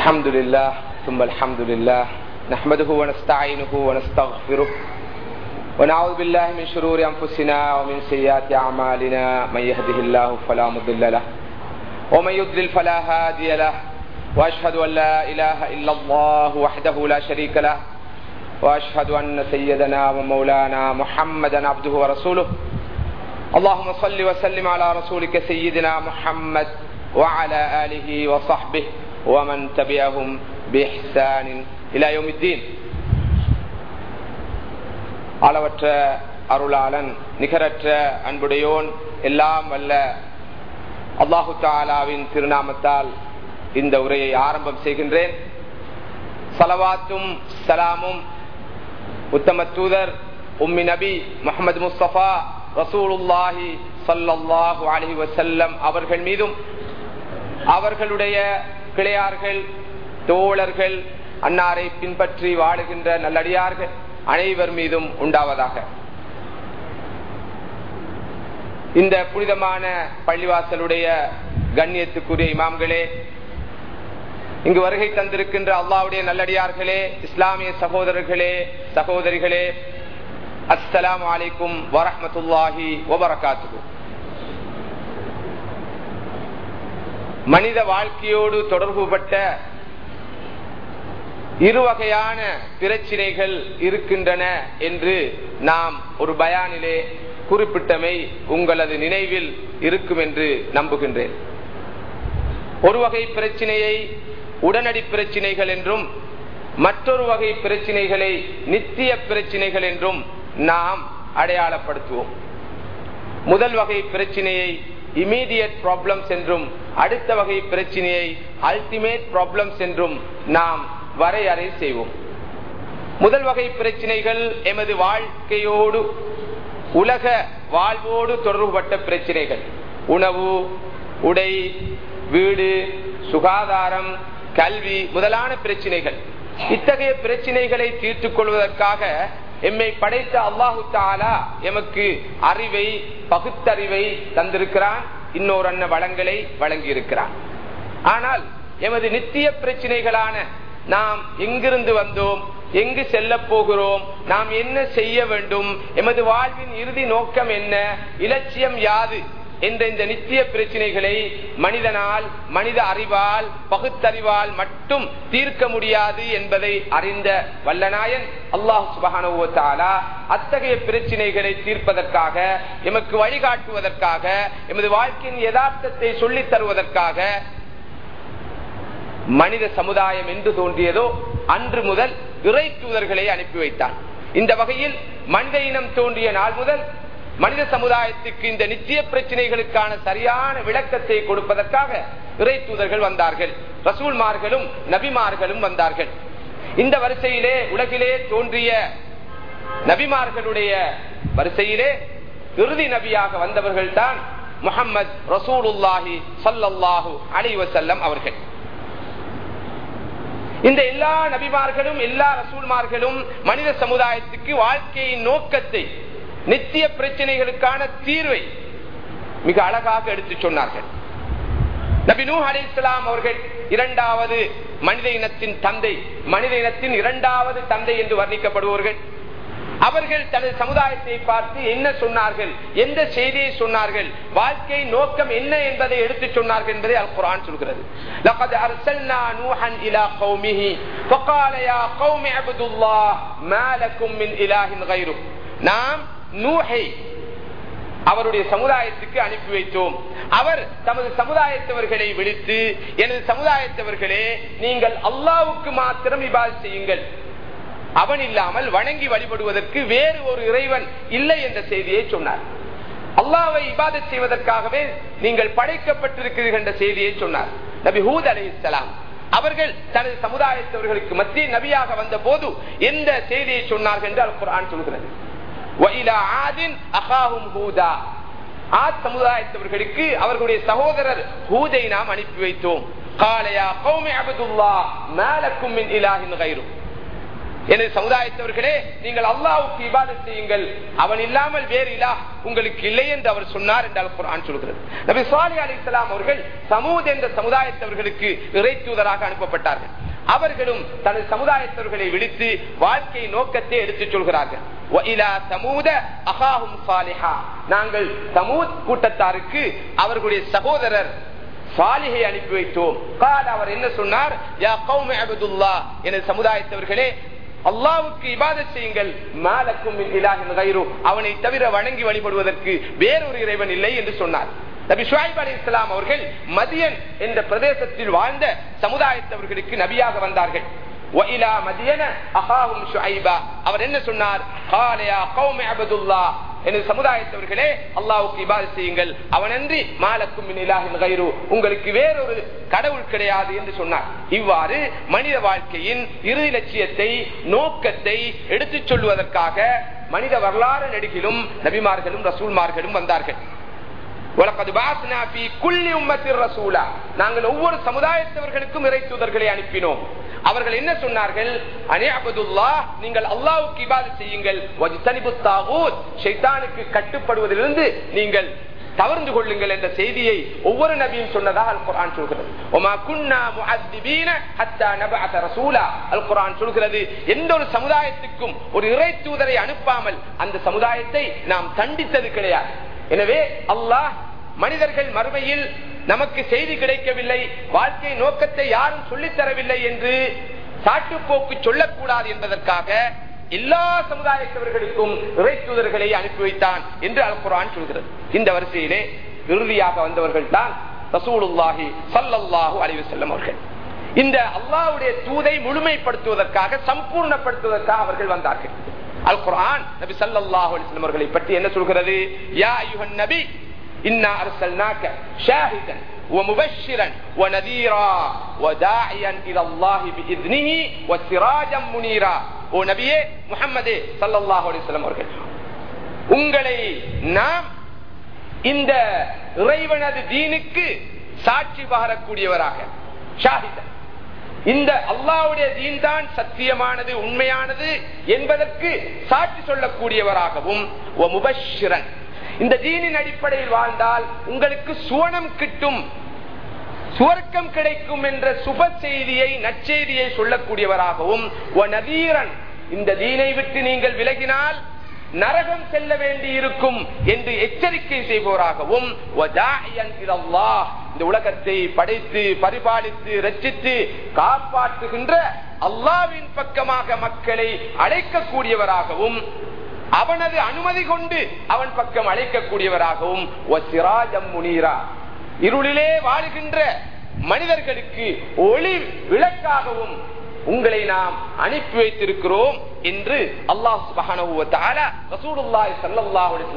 الحمد لله ثم الحمد لله نحمده ونستعينه ونستغفره ونعوذ بالله من شرور أنفسنا ومن سيئات أعمالنا من يهده الله فلا مضل له ومن يضلل فلا هادي له وأشهد أن لا إله إلا الله وحده لا شريك له وأشهد أن سيدنا ومولانا محمدا عبده ورسوله اللهم صل وسلم على رسولك سيدنا محمد وعلى آله وصحبه ومن تبعهم بإحسان إلى يوم الدين அளவற்ற அருளாளன் நிகரற்ற அன்புடையோன் எல்லாம் வல்ல அல்லாஹு தாலாவின் திருநாமத்தால் இந்த உரையை ஆரம்பம் செய்கின்றேன் சலவாத்தும் சலாமும் உத்தம தூதர் உம்மி நபி முகமது முஸ்தபா ரசூலுல்லாஹி சல்லாஹூ அலி வசல்லம் அவர்கள் மீதும் அவர்களுடைய கிளையார்கள் தோழர்கள் அன்னாரை பின்பற்றி வாழுகின்ற நல்லடியார்கள் அனைவர் மீதும் உண்டாவதாக. இந்த புனிதமான பள்ளிவாசலுடைய கண்ணியத்துக்குரிய இமாம்களே இங்கு வருகை தந்திருக்கின்ற அல்லாவுடைய நல்லடியார்களே இஸ்லாமிய சகோதரர்களே சகோதரிகளே அஸ்லாம் வலைக்கும் வரமத்துல்லாஹி வபரகாத்து மனித வாழ்க்கையோடு தொடர்புபட்ட இரு வகையான பிரச்சினைகள் இருக்கின்றன என்று நாம் ஒரு பயானிலே குறிப்பிட்டமை உங்களது நினைவில் இருக்கும் என்று நம்புகின்றேன். ஒரு வகை பிரச்சினையை உடனடி பிரச்சினைகள் என்றும் மற்றொரு வகை பிரச்சினைகளை நித்திய பிரச்சினைகள் என்றும் நாம் அடையாளப்படுத்துவோம். முதல் வகை பிரச்சினையை இமீடியட் ப்ராப்ளம்ஸ் என்றும் அடுத்த வகை பிரச்சனையை அல்டிமேட் ப்ராப்ளம்ஸ் என்றும் நாம் வரையறை செய்வோம். முதல் வகை பிரச்சனைகள் எமது வாழ்க்கையோடு உலக வாழ்வோடு தொடர்புபட்ட பிரச்சனைகள். உணவு உடை வீடு சுகாதாரம் கல்வி முதலான பிரச்சனைகள். இத்தகைய பிரச்சனைகளை தீர்த்துக் கொள்வதற்காக எம்மை படைத்த அல்லாஹு தாலா எமக்கு அறிவை பகுத்தறிவை தந்திருக்கிறான். இன்னொரு அண்ண வளங்களை வழங்கியிருக்கிறான். ஆனால் எமது நித்திய பிரச்சினைகளான நாம் எங்கிருந்து வந்தோம் எங்கு செல்ல போகிறோம் நாம் என்ன செய்ய வேண்டும் எமது வாழ்வின் இறுதி நோக்கம் என்ன இலட்சியம் யாது? என்ற இந்த நித்திய பிரச்சனைகளை மனிதனால் மனித அறிவால் பகுத்தறிவால் மட்டும் தீர்க்க முடியாது என்பதை அறிந்த வல்லநாயன் அல்லாஹ் சுபகானுவத்தாலா அத்தகைய பிரச்சனைகளை தீர்ப்பதற்காக எமக்கு வழிகாட்டுவதற்காக எமது வாழ்க்கையின் யதார்த்தத்தை சொல்லித் தருவதற்காக மனித சமுதாயம் என்று தோன்றியதோ அன்று முதல் இறை தூதர்களை அனுப்பி வைத்தான். இந்த வகையில் மனித இனம் தோன்றிய நாள் முதல் மனித சமுதாயத்துக்கு இந்த நிச்சய பிரச்சனைகளுக்கான சரியான விளக்கத்தை கொடுப்பதற்காக இறை தூதர்கள் வந்தார்கள். ரசூல்மார்களும் நபிமார்களும் வந்தார்கள். இந்த வரிசையிலே உலகிலே தோன்றிய நபிமார்களுடைய வரிசையிலே இறுதி நபியாக வந்தவர்கள் தான் முகமது ரசூலுல்லாஹி சல்லாஹூ அலிவசல்லம் அவர்கள். இந்த எல்லா நபிமார்களும் எல்லா ரசூல்மார்களும் மனித சமுதாயத்துக்கு வாழ்க்கையின் நோக்கத்தை நித்திய பிரச்சனைகளுக்கான தீர்வை மிக அழகாக எடுத்து சொன்னார்கள் நபி நூ அலி இஸ்லாம் அவர்கள் இரண்டாவது மனித இனத்தின் தந்தை மனித இனத்தின் இரண்டாவது தந்தை என்று வர்ணிக்கப்படுவார்கள் அவர்கள் தனது சமுதாயத்தை பார்த்து என்ன சொன்னார்கள் எந்த செய்தியை சொன்னார்கள் வாழ்க்கை நோக்கம் என்ன என்பதை எடுத்து சொன்னார்கள் என்பதை அல் குரான் சொல்கிறது لقد ارسلنا نوحا الى قومه فقال يا قوم اعبدوا الله ما لكم من اله غيره நாம் நூஹை அவருடைய சமுதாயத்துக்கு அனுப்பி வைத்தோம். அவர் தமது சமுதாயத்தவர்களை விழித்து எனது சமுதாயத்தவர்களே நீங்கள் அல்லாவுக்கு மாத்திரம் இபாது செய்யுங்கள். அவன் இல்லாமல் வணங்கி வழிபடுவதற்கு வேறு ஒரு இறைவன் இல்லை என்ற செய்தியை சொன்னார். அல்லாவை இபாத செய்வதற்காகவே நீங்கள் படைக்கப்பட்டிருக்கிறீர்கள் என்ற செய்தியை சொன்னார். நபி ஹூத் அலி இஸ்லாம் அவர்கள் தனது சமுதாயத்தவர்களுக்கு மத்திய நபியாக வந்த போது எந்த செய்தியை சொன்னார்கள் என்று அல் குரான் சொல்கிறது. சமுதாயத்தவர்களுக்கு அவர்களுடைய சகோதரர் ஹூதை நாம் அனுப்பி வைத்தோம். காலையா கௌமி அபதுல்லா மேலக்கும் இலாஹின் கைரும் எனது சமுதாயத்தவர்களே நீங்கள் அல்லாவுக்கு இபாத செய்யுங்கள். அவன் இல்லாமல் வேறு இலா உங்களுக்கு இல்லை என்று அவர் சொன்னார் என்றால் குரான் சொல்கிறது. நபி சுவாலி அலி இஸ்லாம் அவர்கள் சமூத என்ற சமுதாயத்தவர்களுக்கு இறை தூதராக அனுப்பப்பட்டார்கள். அவர்களும் தனது சமுதாயத்தவர்களை விழித்து வாழ்க்கை நோக்கத்தை எடுத்துச் சொல்கிறார்கள். நாங்கள் சமூத் கூட்டத்தாருக்கு அவர்களுடைய சகோதரர் சாலிகை அனுப்பி வைத்தோம். அவர் என்ன சொன்னார்? எனது சமுதாயத்தவர்களே அல்லாவுக்கு இபாதத் செய்யுங்கள். மாலக்கும் அவனை தவிர வணங்கி வழிபடுவதற்கு வேறொரு இறைவன் இல்லை என்று சொன்னார். நபி ஷுவைப் அலி இஸ்லாம் அவர்கள் மதியன் என்ற பிரதேசத்தில் வாழ்ந்த சமுதாயத்தவர்களுக்கு நபியாக வந்தார்கள். அவர் என்ன சொன்னார்? எனது சமுதாயத்தவர்களே அல்லாவுக்கு இபாத செய்யுங்கள். அவனன்றி மாலக்கும் உங்களுக்கு வேறொரு கடவுள் கிடையாது என்று சொன்னார். இவ்வாறு மனித வாழ்க்கையின் இறுதி லட்சியத்தை நோக்கத்தை எடுத்துச் சொல்வதற்காக மனித வரலாறு நெடுகிலும் நபிமார்களும் ரசூல்மார்களும் வந்தார்கள். நாங்கள் ஒவ்வொரு சமுதாயத்தவர்களுக்கும் இறை தூதர்களை அனுப்பினோம். அவர்கள் என்ன சொன்னார்கள்? நீங்கள் அல்லாவுக்கு இபாது செய்யுங்கள். கட்டுப்படுவதிலிருந்து நீங்கள் தவர்ந்து கொள்ளுங்கள் என்ற செய்தியை ஒவ்வொரு நபியும் சொன்னதாக அல் குரான் சொல்கிறது அல் குரான் சொல்கிறது எந்த ஒரு சமுதாயத்துக்கும் ஒரு இறை தூதரை அனுப்பாமல் அந்த சமுதாயத்தை நாம் தண்டித்தது கிடையாது. எனவே அல்லாஹ் மனிதர்கள் மறுமையில் நமக்கு செய்தி கிடைக்கவில்லை வாழ்க்கை நோக்கத்தை யாரும் சொல்லித்தரவில்லை என்று சாட்டுப்போக்கு சொல்லக்கூடாது என்பதற்காக எல்லா சமுதாயத்தவர்களுக்கும் இறை தூதர்களை அனுப்பி வைத்தான் என்று அல் சொல்கிறது. இந்த வரிசையிலே இறுதியாக வந்தவர்கள் தான் ரசூலுல்லாஹி சல்லல்லாஹு அலைவு செல்லும் அவர்கள். இந்த அல்லாவுடைய தூதை முழுமைப்படுத்துவதற்காக சம்பூர்ணப்படுத்துவதற்காக அவர்கள் வந்தார்கள். அல் குரான் நபி சல்லாஹு அலிஸ்லம் அவர்களை பற்றி என்ன சொல்கிறது யா யுஹன் நபி இன்னா அர்சல்னாக ஷாஹிதன் ومبشرا ونذيرا وداعيا الى الله باذنه وسراجا منيرا ஓ நபியே முஹம்மதே ஸல்லல்லாஹு அலைஹி வஸல்லம் அவர்கள் உங்களை நாம் இந்த இறைவனது தீனுக்கு சாட்சி பகரக்கூடியவராக ஷாஹிதன் இந்த அல்லாவுடைய தீன் தான் சத்தியமானது உண்மையானது என்பதற்கு சாட்சி சொல்லக்கூடியவராகவும் முபஷிரன் இந்த தீனின் அடிப்படையில் வாழ்ந்தால் உங்களுக்கு சுவனம் கிட்டும் சுவர்க்கம் கிடைக்கும் என்ற சுப செய்தியை நற்செய்தியை சொல்லக்கூடியவராகவும் நதீரன். இந்த தீனை விட்டு நீங்கள் விலகினால் நரகம் செல்ல வேண்டி இருக்கும் என்று எச்சரிக்கை செய்பவராகவும் இந்த உலகத்தை படைத்து பரிபாலித்து ரச்சித்து காப்பாற்றுகின்ற அல்லாவின் பக்கமாக மக்களை அழைக்கக்கூடியவராகவும் அவனது அனுமதி கொண்டு அவன் பக்கம் அழைக்கக்கூடியவராகவும் முனீரா. இருளிலே வாழுகின்ற மனிதர்களுக்கு ஒளி விளக்காகவும் உங்களை நாம் அனுப்பி வைத்திருக்கிறோம் என்று அல்லாஹ்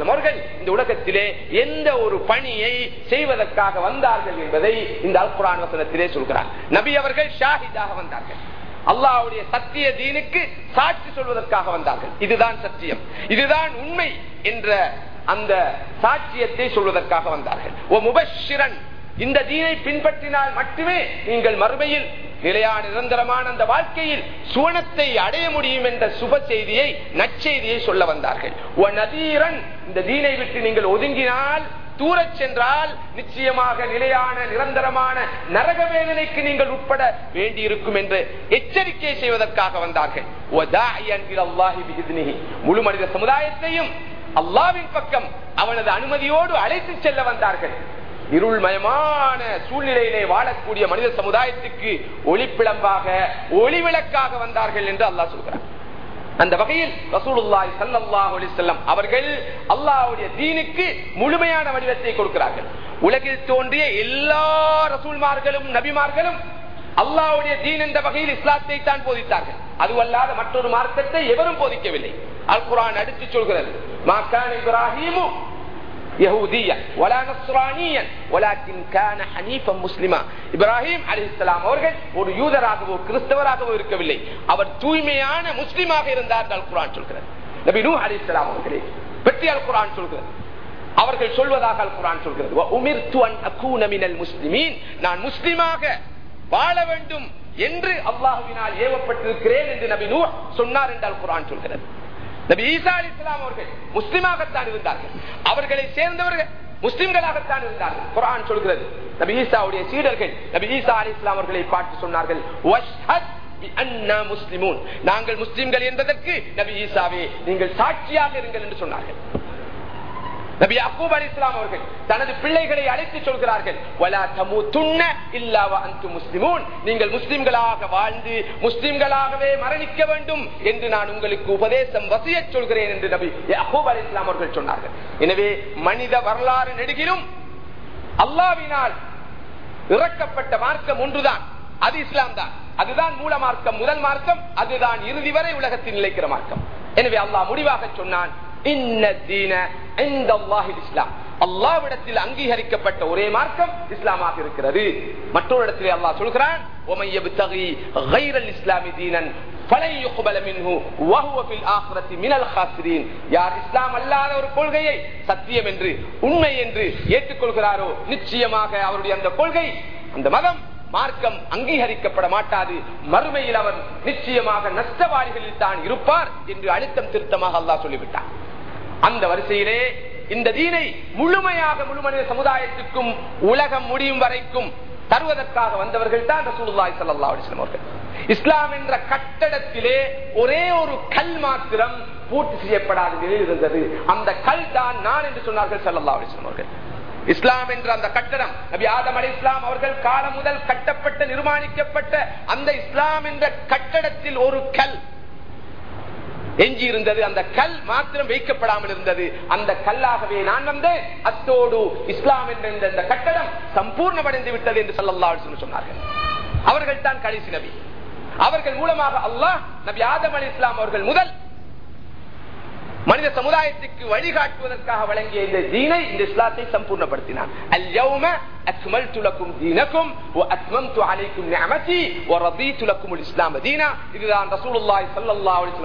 அவர்கள் இந்த உலகத்திலே எந்த ஒரு பணியை செய்வதற்காக வந்தார்கள் என்பதை இந்த அல்குரான் வசனத்திலே சொல்கிறார். நபி அவர்கள் ஷாஹிதாக வந்தார்கள். அல்லாவுடைய சத்திய தீனுக்கு சாட்சி சொல்வதற்காக வந்தார்கள். இதுதான் சத்தியம். இதுதான் உண்மை என்ற அந்த சாட்சியத்தை சொல்வதற்காக வந்தார்கள். ஓ முபஷிரன். இந்த தீனை பின்பற்றினால் மட்டுமே நீங்கள் மறுமையில் நிலையான நிரந்தரமான அந்த வாழ்க்கையில் சுவனத்தை அடைய முடியும் என்ற சுப செய்தியை நற்செய்தியை சொல்ல வந்தார்கள். நதீரன் இந்த தீனை விட்டு நீங்கள் ஒதுங்கினால் தூரச் சென்றால் நிச்சயமாக நிலையான நிரந்தரமான நரக வேதனைக்கு நீங்கள் உட்பட வேண்டியிருக்கும் என்று எச்சரிக்கை செய்வதற்காக வந்தார்கள். முழு மனித சமுதாயத்தையும் அல்லாவின் பக்கம் அவனது அனுமதியோடு அழைத்து செல்ல வந்தார்கள். இருள்மயமான சூழ்நிலையிலே வாழக்கூடிய மனித சமுதாயத்துக்கு ஒளிப்பிளம்பாக ஒளிவிளக்காக வந்தார்கள் என்று அல்லாஹ் சொல்கிறார் அந்த வகையில் ரசூலுல்லாய் சல்லாஹ் அலிசல்லம் அவர்கள் அல்லாஹுடைய தீனுக்கு முழுமையான வடிவத்தை கொடுக்கிறார்கள். உலகில் தோன்றிய எல்லா ரசூல்மார்களும் நபிமார்களும் அல்லாவுடைய தீன் என்ற வகையில் இஸ்லாத்தை தான் போதித்தார்கள். அதுவல்லாத மற்றொரு மார்க்கத்தை எவரும் போதிக்கவில்லை. அல் குரான் அடித்து சொல்கிறது மாக்கான் இப்ராஹிமும் யஹூதியா வலா நஸ்ரானியன் வலாக்கின் கான ஹனீஃபம் முஸ்லிமா இப்ராஹிம் அலிஸ்லாம் அவர்கள் ஒரு யூதராகவோ கிறிஸ்தவராகவோ இருக்கவில்லை அவர் தூய்மையான முஸ்லிமாக இருந்தார் அல் குரான் சொல்கிறது நபி நூ அலிஸ்லாம் அவர்களே பற்றி அல் குரான் சொல்கிறது அவர்கள் சொல்வதாக அல் குரான் சொல்கிறது உமிர்த்து அன் அகூன மினல் முஸ்லிமீன் நான் முஸ்லிமாக வாழ வேண்டும் என்று அல்லாஹுவினால் ஏவப்பட்டிருக்கிறேன் என்று நபி நூ சொன்னார் என்றால் குரான் சொல்கிறது நபி ஈசா அலி இஸ்லாம் அவர்கள் முஸ்லிமாகத்தான் இருந்தார்கள். அவர்களை சேர்ந்தவர்கள் முஸ்லிம்களாகத்தான் இருந்தார்கள். குரான் சொல்கிறது நபி ஈசாவுடைய சீடர்கள் நபி ஈசா அலி இஸ்லாம் அவர்களை பார்த்து சொன்னார்கள் நாங்கள் முஸ்லிம்கள் என்பதற்கு நபி ஈசாவே நீங்கள் சாட்சியாக இருங்கள் என்று சொன்னார்கள். நபி அக்கூப் அலி இஸ்லாம் அவர்கள் தனது பிள்ளைகளை அழைத்து சொல்கிறார்கள் நீங்கள் முஸ்லிம்களாக வாழ்ந்து முஸ்லிம்களாகவே மரணிக்க வேண்டும் என்று நான் உங்களுக்கு உபதேசம் வசிய சொல்கிறேன் என்று நபி அக்கூப் அலி இஸ்லாம் அவர்கள் சொன்னார்கள். எனவே மனித வரலாறு நெடுகிலும் அல்லாவினால் இறக்கப்பட்ட மார்க்கம் ஒன்றுதான். அது இஸ்லாம் தான். அதுதான் மூல மார்க்கம் முதல் மார்க்கம் அதுதான் இறுதி வரை உலகத்தில் நிலைக்கிற மார்க்கம். எனவே அல்லாஹ் முடிவாக சொன்னான் இஸ்லாம். அல்லாவிடத்தில் அங்கீகரிக்கப்பட்ட ஒரே மார்க்கம் இஸ்லாமாக இருக்கிறது. மற்றொரு இடத்திலே அல்லாஹ் சொல்கிறான் இஸ்லாமி தீனன் கொள்கையை சத்தியம் என்று உண்மை என்று ஏற்றுக்கொள்கிறாரோ நிச்சயமாக அவருடைய அந்த கொள்கை அந்த மதம் மார்க்கம் அங்கீகரிக்கப்பட மாட்டாது. மறுமையில் அவர் நிச்சயமாக நஷ்டவாளிகளில் தான் இருப்பார் என்று அழுத்தம் திருத்தமாக அல்லா சொல்லிவிட்டார் அந்த வரிசையிலே இந்த தீனை முழுமையாக முழுமனித சமுதாயத்துக்கும் உலகம் முடியும் வரைக்கும் தருவதற்காக வந்தவர்கள் தான் ரசூலுல்லாஹி ஸல்லல்லாஹு அவர்கள். இஸ்லாம் என்ற கட்டடத்திலே ஒரே ஒரு கல் மாத்திரம் பூர்த்தி செய்யப்படாத நிலையில் இருந்தது. அந்த கல் தான் நான் என்று சொன்னார்கள் ஸல்லல்லாஹு அலைஹி அவர்கள். இஸ்லாம் என்ற அந்த கட்டடம் நபி ஆதம் அலி இஸ்லாம் அவர்கள் காலம் முதல் கட்டப்பட்ட நிர்மாணிக்கப்பட்ட அந்த இஸ்லாம் என்ற கட்டடத்தில் ஒரு கல். எஞ்சி இருந்தது அந்த கல் மாத்திரம் வைக்கப்படாமல் இருந்தது. அந்த கல்லாகவே நான் வந்தேன். அத்தோடு இஸ்லாம் என்ற இந்த- இந்த கட்டடம் சம்பூர்ணமடைந்து விட்டது என்று சொல்லல்லா சொன்னார்கள். அவர்கள் தான் கடைசி நபி. அவர்கள் மூலமாக அல்லாஹ் நபி ஆதம் அலி இஸ்லாம் அவர்கள் முதல் மனித சமுதாயத்துக்கு வழிகாட்டுவதற்காக வழங்கிய இந்த தீனை இந்த இஸ்லாத்தை சம்பூர்ணப்படுத்தினான் இதுதான்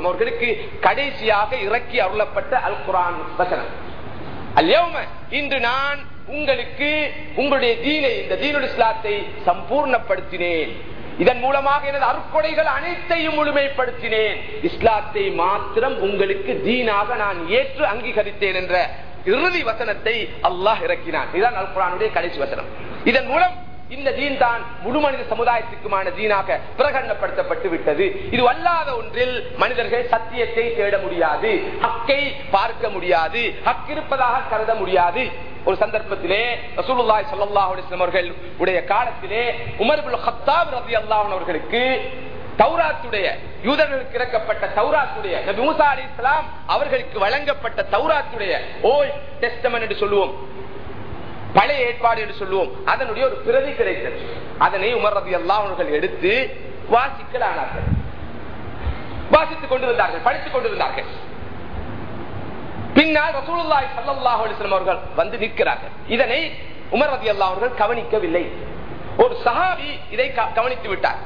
அவர்களுக்கு கடைசியாக இறக்கி அருளப்பட்ட அல் குரான் வசனம். அல்யௌம இன்று நான் உங்களுக்கு உங்களுடைய தீனை இந்த தீனுல் இஸ்லாத்தை சம்பூர்ணப்படுத்தினேன். இதன் மூலமாக எனது அருக்கொடைகள் அனைத்தையும் முழுமைப்படுத்தினேன். இஸ்லாத்தை மாத்திரம் உங்களுக்கு தீனாக நான் ஏற்று அங்கீகரித்தேன் என்ற இறுதி வசனத்தை அல்லாஹ் இறக்கினான். இதுதான் அல்குரானுடைய கடைசி வசனம். இதன் மூலம் இந்த தீன் தான் முழு மனித சமுதாயத்துக்குமான தீனாக பிரகடனப்படுத்தப்பட்டு விட்டது. இது அல்லாத ஒன்றில் மனிதர்கள் சத்தியத்தை தேட முடியாது ஹக்கை பார்க்க முடியாது ஹக் இருப்பதாக கருத முடியாது. ஒரு சந்தர்ப்பத்திலே ரசூலுல்லாஹி ஸல்லல்லாஹு அலைஹி வஸல்லம் அவர்கள் உடைய காலத்திலே உமர் இப்னு கத்தாப் ரலியல்லாஹு அவர்களுக்கு தௌராத்துடைய யூதர்களுக்கு இறக்கப்பட்ட தௌராத்துடைய நபி மூசா அலைஹிஸ்ஸலாம் அவர்களுக்கு வழங்கப்பட்ட தௌராத்துடைய ஓல்ட் டெஸ்டமென்ட் என்று சொல்லுவோம். பழைய ஏற்பாடு என்று சொல்லுவோம். அதனுடைய ஒரு பிரதி கிடைத்தது. அதனை உமர் ரதி அவர்கள் எடுத்து வாசிக்கலானார்கள் வாசித்துக் கொண்டு வந்தார்கள் படித்துக் கொண்டு வந்தார்கள் பின்னால் ரசூலுல்லாஹி ஸல்லல்லாஹு அலைஹி அவர்கள் வந்து நிற்கிறார்கள். இதனை உமர் ரலியல்லாஹு அவர்கள் கவனிக்கவில்லை. ஒரு சஹாபி இதை கவனித்து விட்டார்.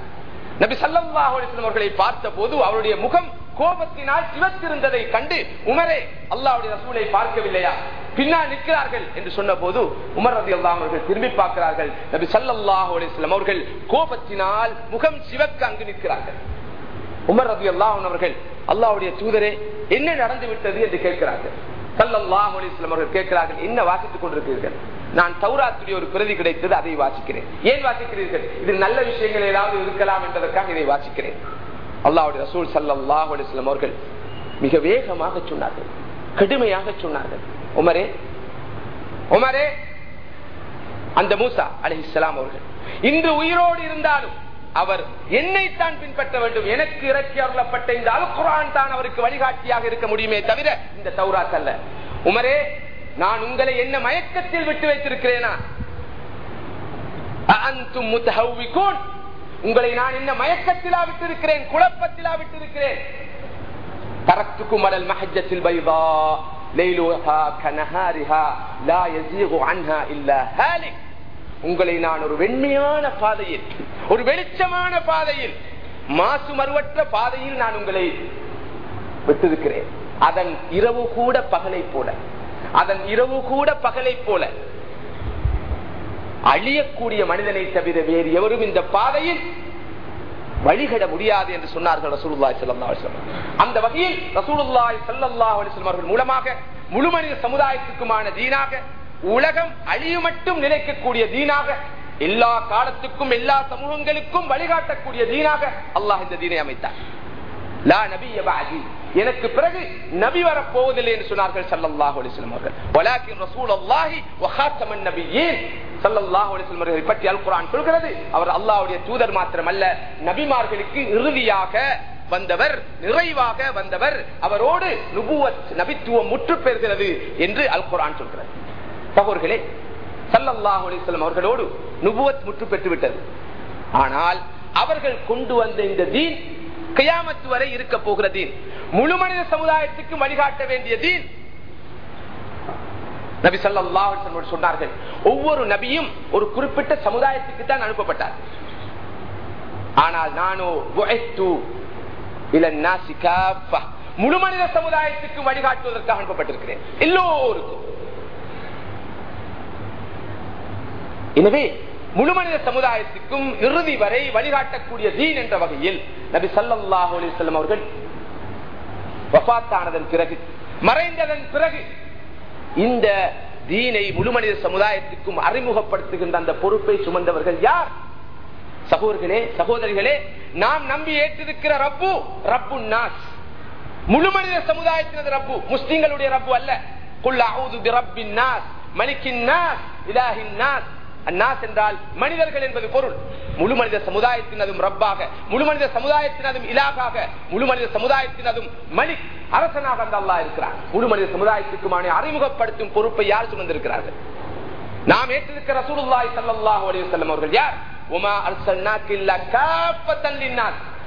நபி சல்லாஹ் அலைஹி வஸல்லம் அவர்களை பார்த்தபோது அவருடைய முகம் கோபத்தினால் சிவத்திருந்ததை கண்டு உமரே அல்லாவுடைய ரசூலை பார்க்கவில்லையா? பின்னால் நிற்கிறார்கள் என்று சொன்ன போது உமர் ரதி அவர்கள் திரும்பி பார்க்கிறார்கள். நபி ஸல்லல்லாஹு அவர்கள் கோபத்தினால் முகம் சிவக்க அங்கு நிற்கிறார்கள். உமர் ரதி அவர்கள் அல்லாவுடைய தூதரே என்ன நடந்து விட்டது? என்று கேட்கிறார்கள். சல்லல்லாஹு அலைஹி அவர்கள் கேட்கிறார்கள் என்ன வாசித்துக் கொண்டிருக்கிறீர்கள்? நான் தௌராத்துடைய ஒரு பிரதி கிடைத்தது அதை வாசிக்கிறேன். ஏன் வாசிக்கிறீர்கள்? இதில் நல்ல விஷயங்கள் ஏதாவது இருக்கலாம் என்பதற்காக இதை வாசிக்கிறேன். அல்லாவுடைய ரசூல் சல்லல்லாஹு அலைஹி அவர்கள் மிக வேகமாக சொன்னார்கள். கடுமையாக சொன்னார்கள். உமரே உமரே அந்த மூசா அலைஹிஸ்ஸலாம் அவர்கள். இன்று உயிரோடு இருந்தாலும் அவர் என்னைத்தான் பின்பற்ற வேண்டும் எனக்கு இறக்கி அருளப்பட்ட இந்த அல் குரான் தான் அவருக்கு வழிகாட்டியாக இருக்க முடியுமே தவிர இந்த தௌராத் அல்ல. உமரே நான் உங்களை என்ன மயக்கத்தில் விட்டு வைத்திருக்கிறேனா? உங்களை நான் என்ன மயக்கத்திலா விட்டிருக்கிறேன் குழப்பத்திலா விட்டிருக்கிறேன். தரத்துக்கு மடல் மஹஜத்தில் பைபா உங்களை நான் ஒரு வெண்மையான பாதையில் ஒரு வெளிச்சமான பாதையில் மாசு மறுவற்ற பாதையில் நான் உங்களை விட்டிருக்கிறேன். அதன் இரவு கூட பகலை போல. அதன் இரவு கூட பகலை போல. அழியக்கூடிய மனிதனை தவிர வேறு எவரும் இந்த பாதையில் வழிகட முடியாது என்று சொன்னார்கள் ரசூலுல்லாஹி அந்த வகையில் ரசூலுல்லாய் செல்லல்லா அலைஹி அவர்கள் மூலமாக முழு மனித சமுதாயத்துக்குமான தீனாக உலகம் அழிய மட்டும் நினைக்கக்கூடிய தீனாக எல்லா காலத்துக்கும் எல்லா சமூகங்களுக்கும் வழிகாட்டக்கூடிய தீனாக அல்லாஹ் இந்த தீனை அமைத்தார். லா எனக்கு பிறகு நபி வரப்போவதில்லை என்று சொன்னார்கள் ஸல்லல்லாஹு அலைஹி அவர்கள். வலாக்கின் பற்றி அல் குரான் சொல்கிறது. அவர் அல்லாவுடைய தூதர் மாத்திரமல்ல நபிமார்களுக்கு இறுதியாக வந்தவர் நிறைவாக வந்தவர் அவரோடு நபித்துவம் முற்று பெறுகிறது என்று அல் குரான் சொல்கிறது சகோர்களே சல்லாஹ் அலிஸ்லம் அவர்களோடு நுபுவத் முற்று பெற்று விட்டது. ஆனால் அவர்கள் கொண்டு வந்த இந்த தீன் கையாமத்து வரை இருக்க போகிற தீன் முழு மனித சமுதாயத்துக்கு வழிகாட்ட வேண்டிய தீன் நபி ஸல்லல்லாஹு சொன்னார்கள் ஒவ்வொரு நபியும் ஒரு குறிப்பிட்ட சமுதாயத்துக்கு தான் அனுப்பப்பட்டார். ஆனால் நானோ முழு மனித சமுதாயத்துக்கு வழிகாட்டுவதற்காக அனுப்பப்பட்டிருக்கிறேன். எல்லோருக்கும். எனவே முழு மனித சமுதாயத்துக்கும் இறுதி வரை வழிகாட்டக்கூடிய தீன் என்ற வகையில் நபி சல்லாஹ் அலைஹி அவர்கள் வஃபாத்தானதன் பிறகு மறைந்ததன் பிறகு இந்த தீனை முழுமனித சமுதாயத்திற்கும் சமுதாயத்துக்கும் அறிமுகப்படுத்துகின்ற அந்த பொறுப்பை சுமந்தவர்கள் யார்? சகோதரர்களே சகோதரிகளே நாம் நம்பி ஏற்றிருக்கிற ரப்பு ரப்பு நாஸ். முழு மனித சமுதாயத்தினது ரப்பு முஸ்லிம்களுடைய ரப்பு அல்ல. என்றால் மனிதர்கள் என்பது பொருள். முழு மனித சமுதாயத்தினதும் ரப்பாக முழு மனித சமுதாயத்தினதும் இலாகாக முழு மனித சமுதாயத்தினதும் மலிக். அரசனாக அந்த அல்லாஹ் இருக்கிறார் முழு மனித சமுதாயத்துக்குமான அறிமுகப்படுத்தும் பொறுப்பை யார் சுமந்திருக்கிறார்கள்? நாம் ஏற்றிருக்கிற ரசூலுல்லாஹி ஸல்லல்லாஹு அலைஹி வஸல்லம் அவர்கள் யார்? உமா அர்சல்னாக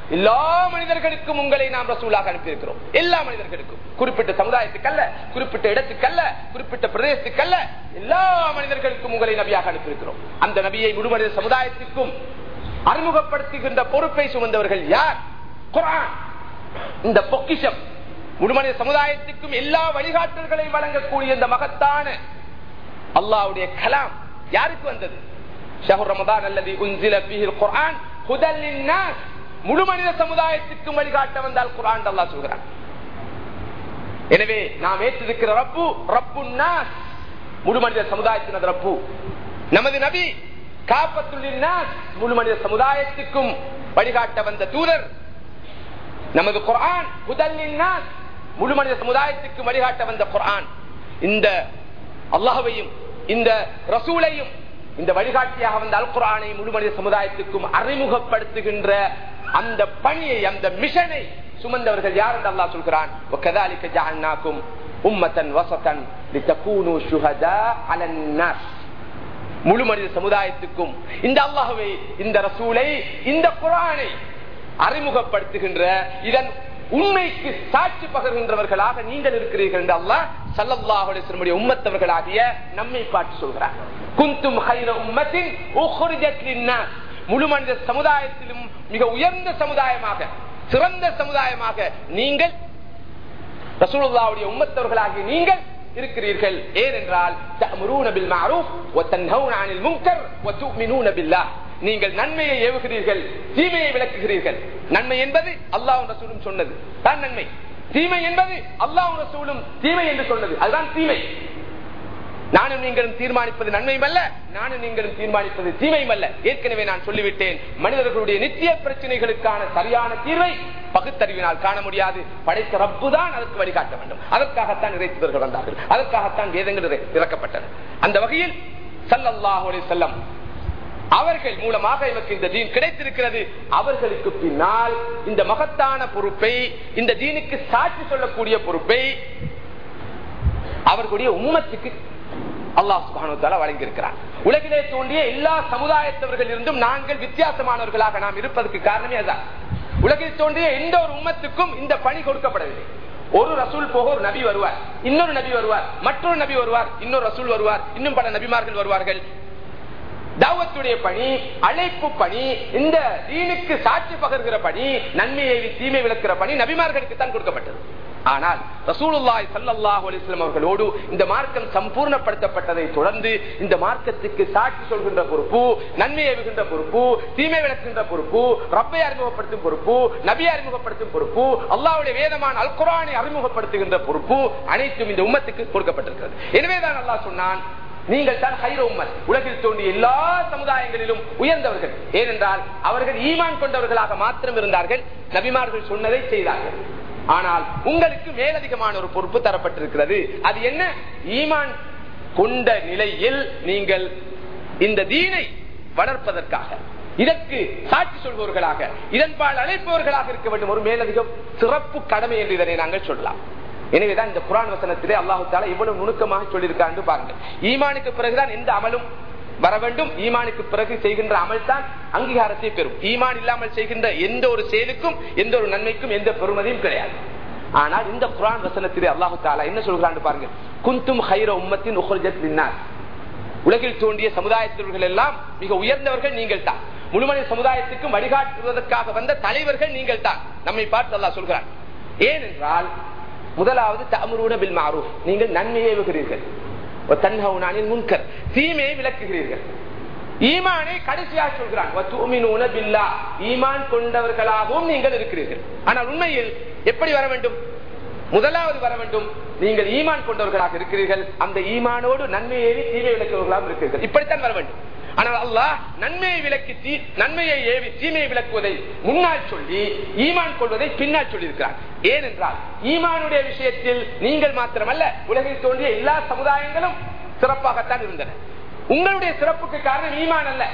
எல்லா மனிதர்களுக்கும் உங்களை நாம் ரசூலாக அனுப்பியிருக்கிறோம். எல்லா மனிதர்களுக்கும். குறிப்பிட்ட சமுதாயத்துக்கல்ல குறிப்பிட்ட இடத்துக்கல்ல குறிப்பிட்ட பிரதேசத்துக்கல்ல எல்லா மனிதர்களுக்கும் உங்களை நபியாக அனுப்பியிருக்கிறோம். அந்த நபியை முழு மனித சமுதாயத்திற்கும் அறிமுகப்படுத்துகின்ற பொறுப்பை சுமந்தவர்கள் யார்? குரான் இந்த பொக்கிஷம். முழுமனித சமுதாயத்துக்கும் எல்லா வழிகாட்டல்களையும் வழங்கக்கூடிய இந்த மகத்தான அல்லாவுடைய கலாம் யாருக்கு வந்தது? ஷஹர் ரமதான் அல்லது உன்சில ஃபீஹில் குர்ஆன் ஹுதல் முழு மனித சமுதாயத்துக்கும் வழிகாட்ட வந்தால் குரான் அல்லாஹ் சொல்கிறான். எனவே நாம் ஏற்றிருக்கிற ரப்பு ரப்பு முழு மனித சமுதாயத்தினது ரப்பு. நமது நபி காப்பத்துள்ளின் முழு மனித சமுதாயத்துக்கும் வழிகாட்ட வந்த தூதர். நமது குரான் ஹுதல்லின் நாஸ் முழு மனித சமுதாயத்துக்கு வழிகாட்ட வந்த குரான் இந்த அல்லாஹையும் இந்த ரசூலையும் இந்த வழிகாட்டியாக வந்த அல் குரானை முழு மனித சமுதாயத்துக்கும் அறிமுகப்படுத்துகின்ற அந்த பணியை அந்த மிஷனை சுமந்தவர்கள் யார் என்று அல்லா சொல்கிறான். உம்மத்தன் வசத்தன் முழு மனித சமுதாயத்துக்கும் இந்த அல்லாஹுவை இந்த ரசூலை இந்த குரானை அறிமுகப்படுத்துகின்ற இதன் உண்மைக்கு சாட்சி பகர்கின்றவர்களாக நீங்கள் இருக்கிறீர்கள் என்று அல்லாஹ் சல்லல்லாஹு உம்மத்தவர்களாகிய நம்மை பார்த்து சொல்கிறார். குந்தும் ஹைர உம்மத்தின் முழு மனித சமுதாயத்திலும் மிக உயர்ந்த சமுதாயமாக சிறந்த சமுதாயமாக நீங்கள் ரசூலுல்லாவுடைய உம்மத்தவர்களாகிய நீங்கள் இருக்கிறீர்கள். ஏனென்றால் தஅமுரூன பில் மஅரூஃப் வ தன்ஹவுன அனில் முன்கர் வ து'மினூன பில்லாஹ் நீங்கள் நன்மையை ஏவுகிறீர்கள் தீமையை விளக்குகிறீர்கள். நன்மை என்பது அல்லாஹ் ரசூலும் சொன்னது. தான் நன்மை. தீமை என்பது அல்லாஹ் ரசூலும் தீமை என்று சொன்னது. அதுதான் தீமை. நானும் நீங்களும் தீர்மானிப்பது நன்மையும் அல்ல நானும் நீங்களும் தீர்மானிப்பது தீமையும் அல்ல. ஏற்கனவே நான் சொல்லிவிட்டேன் மனிதர்களுடைய நித்திய பிரச்சனைகளுக்கான சரியான தீர்வை பகுத்தறிவினால் காண முடியாது. படைத்த ரப்பு தான் அதற்கு வழிகாட்ட வேண்டும். அதற்காகத்தான் இறைத்தவர்கள் வந்தார்கள். அதற்காகத்தான் வேதங்கள் இறை- இறக்கப்பட்டது அந்த வகையில் சல்லாஹ் செல்லம் அவர்கள் மூலமாக எனக்கு இந்த தீன் கிடைத்திருக்கிறது. அவர்களுக்கு பின்னால் இந்த மகத்தான பொறுப்பை இந்த தீனுக்கு சாட்சி சொல்லக்கூடிய பொறுப்பை அவர்களுடைய உம்மத்துக்கு அல்லாஹ் சுபானு வழங்கியிருக்கிறார். உலகிலே தோன்றிய எல்லா சமுதாயத்தவர்கள் இருந்தும் நாங்கள் வித்தியாசமானவர்களாக நாம் இருப்பதற்கு காரணமே அதுதான். உலகில் தோன்றிய எந்த ஒரு உம்மத்துக்கும் இந்த பணி கொடுக்கப்படவில்லை. ஒரு ரசூல் போக ஒரு நபி வருவார் இன்னொரு நபி வருவார் மற்றொரு நபி வருவார் இன்னொரு ரசூல் வருவார் இன்னும் பல நபிமார்கள் வருவார்கள். தாவத்துடைய பணி அழைப்பு பணி இந்த தீனுக்கு சாட்சி பகர்கிற பணி நன்மையை தீமை விளக்குற பணி நபிமார்களுக்கு தான் கொடுக்கப்பட்டது. ஆனால் ரசூலுல்லாய் சல்லாஹூ அலிஸ்லாம் அவர்களோடு இந்த மார்க்கம் சம்பூர்ணப்படுத்தப்பட்டதை தொடர்ந்து இந்த மார்க்கத்துக்கு சாட்சி சொல்கின்ற பொறுப்பு நன்மையை விகின்ற பொறுப்பு தீமை விளக்குகின்ற பொறுப்பு ரப்பை அறிமுகப்படுத்தும் பொறுப்பு நபியை அறிமுகப்படுத்தும் பொறுப்பு அல்லாவுடைய வேதமான அல்குரானை அறிமுகப்படுத்துகின்ற பொறுப்பு அனைத்தும் இந்த உம்மத்துக்கு கொடுக்கப்பட்டிருக்கிறது. எனவேதான் அல்லாஹ் சொன்னான் நீங்கள் தான் ஹைர உம்மத். உலகில் தோன்றிய எல்லா சமுதாயங்களிலும் உயர்ந்தவர்கள். ஏனென்றால் அவர்கள் ஈமான் கொண்டவர்களாக மாத்திரம் இருந்தார்கள். நபிமார்கள் சொன்னதை செய்தார்கள். ஆனால் உங்களுக்கு மேலதிகமான ஒரு பொறுப்பு தரப்பட்டிருக்கிறது. அது என்ன? ஈமான் கொண்ட நிலையில் நீங்கள் இந்த தீனை வளர்ப்பதற்காக இதற்கு சாட்சி சொல்பவர்களாக இதன்பால் அழைப்பவர்களாக இருக்க வேண்டும். ஒரு மேலதிகம் சிறப்பு கடமை என்று இதனை நாங்கள் சொல்லலாம். எனவேதான் இந்த குரான் வசனத்திலே அல்லாஹு தாலா இவ்வளவு நுணுக்கமாக சொல்லியிருக்காரு பாருங்க ஈமானுக்கு பிறகுதான் எந்த அமலும் வர வேண்டும்? ஈமானுக்கு பிறகு செய்கின்ற அமல் தான் அங்கீகாரத்தை பெறும். ஈமான் இல்லாமல் செய்கின்ற எந்த ஒரு செயலுக்கும் எந்த ஒரு நன்மைக்கும் எந்த பெருமதியும் கிடையாது. ஆனால் இந்த குரான் வசனத்திலே அல்லாஹு தாலா என்ன சொல்கிறான்னு பாருங்க குந்தும் ஹைர உம்மத்தின் உஹர்ஜத் நின்னார் உலகில் தோன்றிய சமுதாயத்தினர்கள் எல்லாம் மிக உயர்ந்தவர்கள் நீங்கள் தான். முழுமனித சமுதாயத்துக்கும் வழிகாட்டுவதற்காக வந்த தலைவர்கள் நீங்கள் தான். நம்மை பார்த்து அல்லா சொல்கிறார் ஏனென்றால் முதலாவது தமுருட பில் மாரூஃப் நீங்கள் நன்மையை ஏவுகிறீர்கள். தன்ஹவுனானின் முன்கர். தீமையை விளக்குகிறீர்கள். ஈமானை கடைசியாக சொல்கிறான். ஈமான் கொண்டவர்களாகவும் நீங்கள் இருக்கிறீர்கள். ஆனால் உண்மையில் எப்படி வர வேண்டும்? முதலாவது வர வேண்டும். நீங்கள் ஈமான் கொண்டவர்களாக இருக்கிறீர்கள். அந்த ஈமானோடு நன்மையேறி தீமை விளக்குவர்களாகவும் இருக்கிறீர்கள். இப்படித்தான் வர வேண்டும். ஆனால் அல்லாஹ் நன்மையை விளக்கி தீ நன்மையை ஏவி தீமையை விளக்குவதை முன்னால் சொல்லி ஈமான் கொள்வதை பின்னால் சொல்லியிருக்கிறார். ஏனென்றால் ஈமானுடைய விஷயத்தில் நீங்கள் மாத்திரமல்ல உலகில் தோன்றிய எல்லா சமுதாயங்களும் சிறப்பாகத்தான் இருந்தன. உங்களுடைய சிறப்புக்கு காரணம் ஈமான் அல்ல.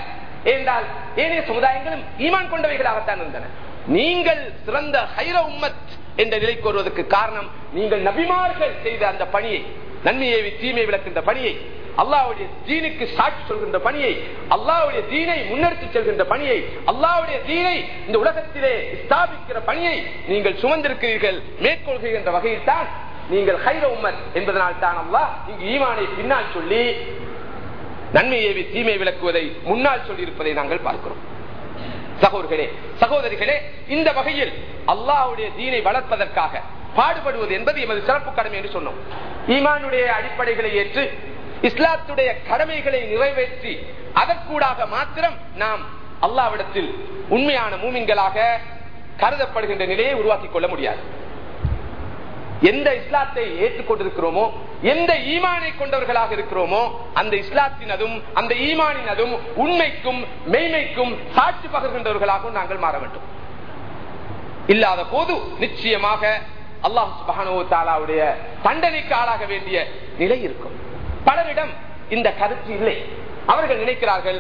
என்றால் ஏனைய சமுதாயங்களும் ஈமான் கொண்டவைகளாகத்தான் இருந்தன. நீங்கள் சிறந்த ஹைர உம்மத் என்ற நிலைக்கு வருவதற்கு காரணம் நீங்கள் நபிமார்கள் செய்த அந்த பணியை நன்மையை தீமை விளக்கின்ற பணியை அல்லாவுடைய தீனுக்கு சாட்சி சொல்கின்ற பணியை அல்லாவுடைய தீனை முன்னெடுத்து செல்கின்ற பணியை அல்லாவுடைய தீனை இந்த உலகத்திலே ஸ்தாபிக்கிற பணியை நீங்கள் சுமந்திருக்கிறீர்கள் மேற்கொள்கின்ற வகையில் தான் நீங்கள் ஹைர உம்மத் என்பதனால் தான் அல்லா இங்கு ஈமானை பின்னால் சொல்லி நன்மையை தீமை விளக்குவதை முன்னால் சொல்லியிருப்பதை நாங்கள் பார்க்கிறோம். சகோதர்களே சகோதரிகளே இந்த வகையில் அல்லாவுடைய தீனை வளர்ப்பதற்காக பாடுபடுவது என்பது எமது சிறப்பு கடமை என்று சொன்னோம். ஈமானுடைய அடிப்படைகளை ஏற்று இஸ்லாத்துடைய கடமைகளை நிறைவேற்றி அதற்கூடாக மாத்திரம் நாம் அல்லாவிடத்தில் உண்மையான மூமின்களாக கருதப்படுகின்ற நிலையை உருவாக்கிக் கொள்ள முடியாது. எந்த இஸ்லாத்தை ஏற்றுக்கொண்டிருக்கிறோமோ எந்த ஈமானை கொண்டவர்களாக இருக்கிறோமோ அந்த இஸ்லாத்தினதும் அந்த ஈமானினதும் உண்மைக்கும் மெய்மைக்கும் சாட்சி பகர்கின்றவர்களாகவும் நாங்கள் மாற வேண்டும். இல்லாத போது நிச்சயமாக அல்லாஹ் சுபானோ தாலாவுடைய தண்டனைக்கு ஆளாக வேண்டிய நிலை இருக்கும். பலரிடம் இந்த கருத்து இல்லை. அவர்கள் நினைக்கிறார்கள்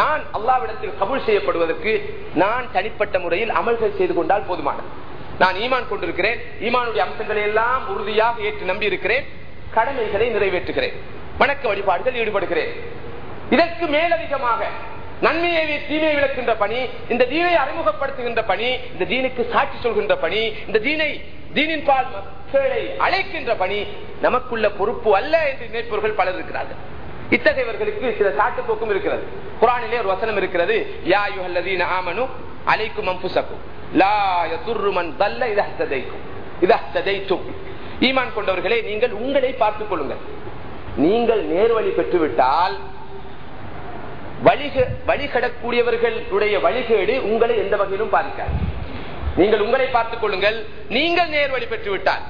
நான் அல்லாவிடத்தில் கபூல் செய்யப்படுவதற்கு நான் தனிப்பட்ட முறையில் அமல்கள் செய்து கொண்டால் போதுமானது. நான் ஈமான் கொண்டிருக்கிறேன் ஈமானுடைய அம்சங்களை எல்லாம் உறுதியாக ஏற்று நம்பி இருக்கிறேன் கடமைகளை நிறைவேற்றுகிறேன் வணக்க வழிபாடுகள் ஈடுபடுகிறேன். இதற்கு மேலதிகமாக நன்மையை தீமையை விளக்கின்ற பணி இந்த தீனை அறிமுகப்படுத்துகின்ற பணி இந்த தீனுக்கு சாட்சி சொல்கின்ற பணி இந்த தீனை தீனின் பால் மக்களை அழைக்கின்ற பணி நமக்குள்ள பொறுப்பு அல்ல என்று நினைப்பவர்கள் பலர் இருக்கிறார்கள். இத்தகையவர்களுக்கு சில சாட்டுப்போக்கும் இருக்கிறது. குரானிலே ஒரு வசனம் இருக்கிறது. யா யுஹல்லதீன ஆமனு அலைக்கும் அம்புசக்கும். லா யதுர்ருமன் தல்ல இதஹ்ததைக்கும் இதஹ்ததைத்தும் ஈமான் கொண்டவர்களே நீங்கள் உங்களை பார்த்துக் கொள்ளுங்கள். நீங்கள் நேர்வழி பெற்றுவிட்டால் வழிக வழிகடக்கூடியவர்களுடைய வழிகேடு உங்களை எந்த வகையிலும் பாதிக்காது. நீங்கள் உங்களை பார்த்துக் கொள்ளுங்கள். நீங்கள் நேர்வழி பெற்றுவிட்டால்.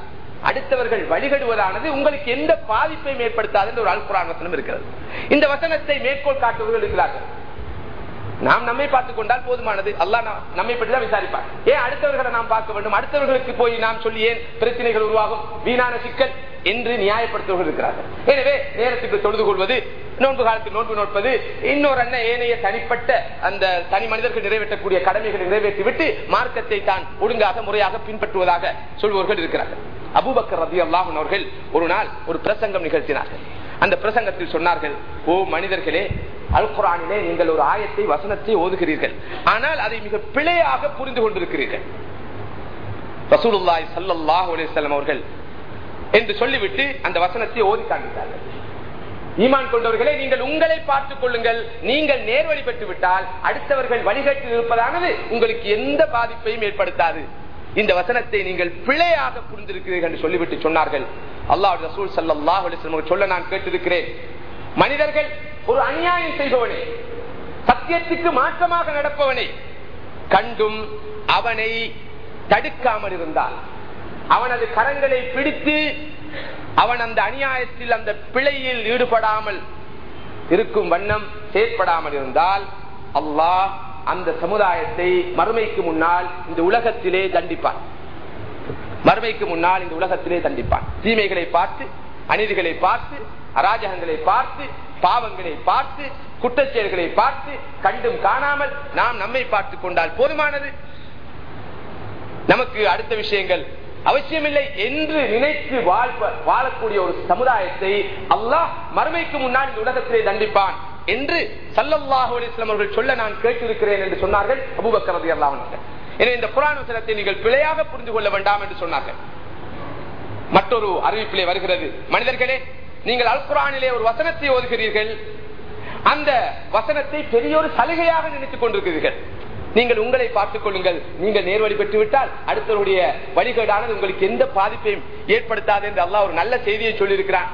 அடுத்தவர்கள் வழிகடுவதானது உங்களுக்கு எந்த பாதிப்பையும் ஏற்படுத்தாது என்று ஒரு அல்குரான் வசனம் இருக்கிறது. இந்த வசனத்தை மேற்கோள் காட்டுவர்கள் இருக்கிறார்கள். நாம் நம்மை பார்த்துக் கொண்டால் போதுமானது. அல்லா நம்மை பற்றி தான் விசாரிப்பார். ஏன் அடுத்தவர்களை நாம் பார்க்க வேண்டும்? அடுத்தவர்களுக்கு போய் நாம் சொல்லி ஏன் பிரச்சனைகள் உருவாகும்? வீணான சிக்கல் என்று நியாயப்படுத்துவர்கள் இருக்கிறார்கள். எனவே நேரத்துக்கு தொழுது கொள்வது நோன்பு காலத்தில் நோன்பு நோட்பது இன்னொரு அண்ணன் ஏனைய தனிப்பட்ட அந்த தனி மனிதர்கள் நிறைவேற்றக்கூடிய கடமைகளை நிறைவேற்றி விட்டு மார்க்கத்தை தான் ஒழுங்காக முறையாக பின்பற்றுவதாக சொல்பவர்கள் இருக்கிறார்கள். அபுபக்கர் ரதி அல்லாஹன் அவர்கள் ஒரு நாள் ஒரு பிரசங்கம் நிகழ்த்தினார்கள். அந்த பிரசங்கத்தில் சொன்னார்கள் ஓ மனிதர்களே அல் குரானிலே நீங்கள் ஒரு ஆயத்தை வசனத்தை ஓதுகிறீர்கள். ஆனால் அதை மிக பிழையாக புரிந்து கொண்டிருக்கிறீர்கள். ரசூலுல்லாய் சல்லாஹ் அலிசல்லம் அவர்கள் என்று சொல்லிவிட்டு அந்த வசனத்தை ஓதி காண்பித்தார்கள். ஈமான் கொண்டவர்களே நீங்கள் உங்களை பார்த்துக் கொள்ளுங்கள். நீங்கள் நேர்வழி பெற்று விட்டால் அடுத்தவர்கள் வழிகட்டில் இருப்பதானது. உங்களுக்கு எந்த பாதிப்பையும் ஏற்படுத்தாது. இந்த வசனத்தை நீங்கள் பிழையாக புரிந்திருக்கிறீர்கள் என்று சொல்லிவிட்டு சொன்னார்கள். அல்லாஹ் ரசூல் சல்லாஹ் சொல்ல நான் கேட்டிருக்கிறேன். மனிதர்கள் ஒரு அநியாயம் செய்பவனே சத்தியத்துக்கு மாற்றமாக நடப்பவனை கண்டும் அவனை தடுக்காமல் இருந்தால் அவனது கரங்களை பிடித்து அவன் அந்த அநியாயத்தில் அந்த பிழையில் ஈடுபடாமல் இருக்கும் வண்ணம் செயற்படாமல் இருந்தால் அல்லாஹ் அந்த சமுதாயத்தை மறுமைக்கு முன்னால் இந்த உலகத்திலே தண்டிப்பான். மறுமைக்கு முன்னால் இந்த உலகத்திலே தண்டிப்பான். தீமைகளை பார்த்து அநீதிகளை பார்த்து அராஜகங்களை பார்த்து பாவங்களை பார்த்து குற்றச்செயல்களை பார்த்து கண்டும் காணாமல் நாம் நம்மை பார்த்துக் கொண்டால் போதுமானது. நமக்கு அடுத்த விஷயங்கள் அவசியமில்லை என்று நினைத்து வாழக்கூடிய ஒரு சமுதாயத்தை அல்லாஹ் மறுமைக்கு முன்னால் இந்த உலகத்திலே தண்டிப்பான் என்று சல்லல்லாஹு அலிஸ்லாம் அவர்கள் சொல்ல நான் கேட்டிருக்கிறேன் என்று சொன்னார்கள் அபுபக்கரது அல்லாஹ் எனவே இந்த புராண வசனத்தை நீங்கள் பிழையாக புரிந்து கொள்ள வேண்டாம் என்று சொன்னார்கள். மற்றொரு அறிவிப்பிலே வருகிறது. மனிதர்களே நீங்கள் அல் குரானிலே ஒரு வசனத்தை ஓதுகிறீர்கள். அந்த வசனத்தை பெரிய ஒரு சலுகையாக நினைத்துக் கொண்டிருக்கிறீர்கள். நீங்கள் உங்களை பார்த்துக் கொள்ளுங்கள். நீங்கள் நேர்வழி பெற்றுவிட்டால் அடுத்தவருடைய வழிகேடானது உங்களுக்கு எந்த பாதிப்பையும் ஏற்படுத்தாது என்று அல்லாஹ் ஒரு நல்ல செய்தியை சொல்லியிருக்கிறான்.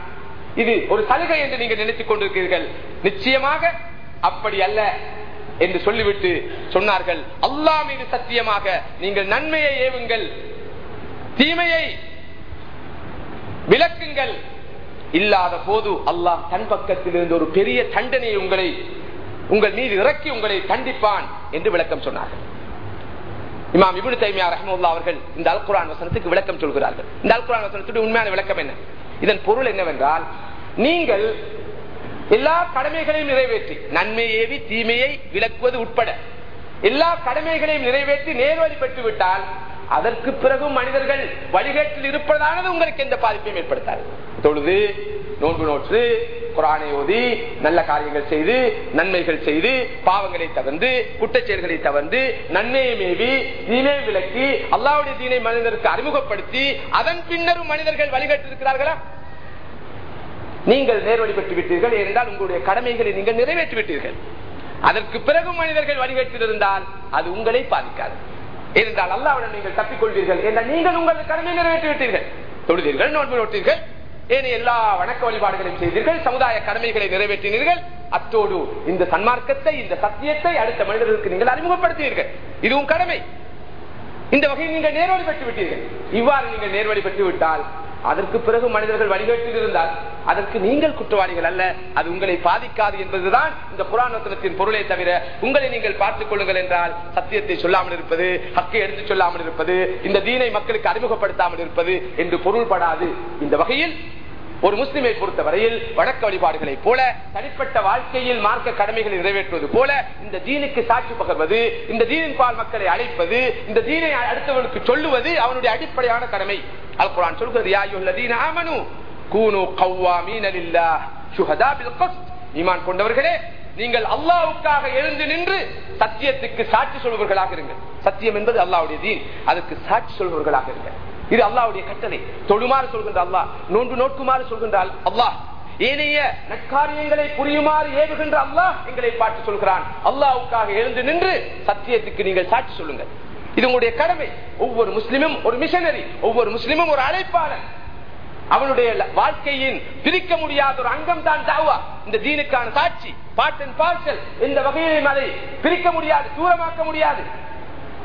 இது ஒரு சலுகை என்று நீங்கள் நினைத்துக் கொண்டிருக்கிறீர்கள். நிச்சயமாக அப்படி அல்ல என்று சொல்லிவிட்டு சொன்னார்கள். அல்லா மீது சத்தியமாக நீங்கள் நன்மையை ஏவுங்கள். தீமையை விளக்குங்கள். இல்லாத போது அல்லாஹ் தன் பக்கத்தில் இருந்து ஒரு பெரிய தண்டனை உங்களை உங்கள் மீது இறக்கி உங்களை தண்டிப்பான் என்று விளக்கம் சொன்னார்கள். இமாம் இபுனு தைமியா ரஹமுல்லா அவர்கள் இந்த அல்குரான் வசனத்துக்கு விளக்கம் சொல்கிறார்கள். இந்த அல்குரான் வசனத்துடைய உண்மையான விளக்கம் என்ன? இதன் பொருள் என்னவென்றால் நீங்கள் எல்லா கடமைகளையும் நிறைவேற்றி நன்மை ஏவி தீமையை விளக்குவது உட்பட எல்லா கடமைகளையும் நிறைவேற்றி நேர்வழி பெற்று விட்டால் அதற்கு பிறகும் மனிதர்கள் வழிகேட்டில் இருப்பதானது உங்களுக்கு எந்த பாதிப்பையும் ஏற்படுத்தாது. தொழுது நோன்பு நோற்று குரானை ஓதி நல்ல காரியங்கள் செய்து நன்மைகள் செய்து பாவங்களை தவிர்த்து குற்றச்செயல்களை தவிர்த்து நன்மையை மேவி தீனை விளக்கி அல்லாவுடைய தீனை மனிதருக்கு அறிமுகப்படுத்தி அதன் பின்னரும் மனிதர்கள் வழிகட்டிருக்கிறார்களா? நீங்கள் நேர்வழி பெற்று விட்டீர்கள் என்றால் உங்களுடைய கடமைகளை நீங்கள் நிறைவேற்றி விட்டீர்கள் அதற்கு பிறகு மனிதர்கள் வழிகட்டிருந்தால் அது உங்களை பாதிக்காது. இருந்தால் அல்லாவுடன் நீங்கள் தப்பிக்கொள்வீர்கள். என்ன நீங்கள் உங்களது கடமை நிறைவேற்றி விட்டீர்கள் தொழுதீர்கள் நோன்பு நோட்டீர்கள் ஏனைய எல்லா வணக்க வழிபாடுகளையும் செய்தீர்கள். சமுதாய கடமைகளை நிறைவேற்றினீர்கள். அத்தோடு இந்த சன்மார்க்கத்தை இந்த சத்தியத்தை அடுத்த மனிதர்களுக்கு நீங்கள் அறிமுகப்படுத்தினீர்கள். இதுவும் கடமை. இந்த வகையில் நீங்கள் நேர்வழி பெற்று விட்டீர்கள் இவ்வாறு நீங்கள் நேர்வழி பெற்று விட்டால் அதற்கு பிறகு மனிதர்கள் வழிகேட்டில் இருந்தால் அதற்கு நீங்கள் குற்றவாளிகள் அல்ல அது உங்களை பாதிக்காது என்பதுதான் இந்த புராணத்தின் பொருளை தவிர உங்களை நீங்கள் பார்த்துக் கொள்ளுங்கள் என்றால் சத்தியத்தை சொல்லாமல் இருப்பது ஹக்கை எடுத்து சொல்லாமல் இருப்பது இந்த தீனை மக்களுக்கு அறிமுகப்படுத்தாமல் இருப்பது என்று பொருள்படாது. இந்த வகையில் ஒரு முஸ்லிமை பொறுத்தவரையில் வழக்க வழிபாடுகளை போல தனிப்பட்ட வாழ்க்கையில் மார்க்க கடமைகளை நிறைவேற்றுவது போல இந்த தீனுக்கு சாட்சி பகர்வது இந்த தீனின் பால் மக்களை அழைப்பது இந்த தீனை அடுத்தவனுக்கு சொல்லுவது அவனுடைய அடிப்படையான கடமை. அல் குரான் சொல்கிறது யாயுல்லதீன கூனு ஈமான் கொண்டவர்களே நீங்கள் அல்லாவுக்காக எழுந்து நின்று சத்தியத்துக்கு சாட்சி சொல்பவர்களாக இருங்கள். சத்தியம் என்பது அல்லாவுடைய தீன். அதற்கு சாட்சி சொல்பவர்களாக இருங்கள். இது அல்லாவுடைய கட்டளை. தொழுமாறு சொல்கின்ற அல்லாஹ் நோன்பு நோக்குமாறு சொல்கின்றால் அல்லாஹ் ஏனைய நற்காரியங்களை புரியுமாறு ஏவுகின்ற அல்லாஹ் எங்களை பார்த்து சொல்கிறான். அல்லாவுக்காக எழுந்து நின்று சத்தியத்துக்கு நீங்கள் சாட்சி சொல்லுங்க இது உங்களுடைய கடமை. ஒவ்வொரு முஸ்லிமும் ஒரு மிஷனரி ஒவ்வொரு முஸ்லிமும் ஒரு அழைப்பாளர். அவனுடைய வாழ்க்கையின் பிரிக்க முடியாத ஒரு அங்கம் தான் தாவா. இந்த தீனுக்கான சாட்சி பாட்டன் பார்சல் இந்த வகையிலும் அதை பிரிக்க முடியாது தூரமாக்க முடியாது.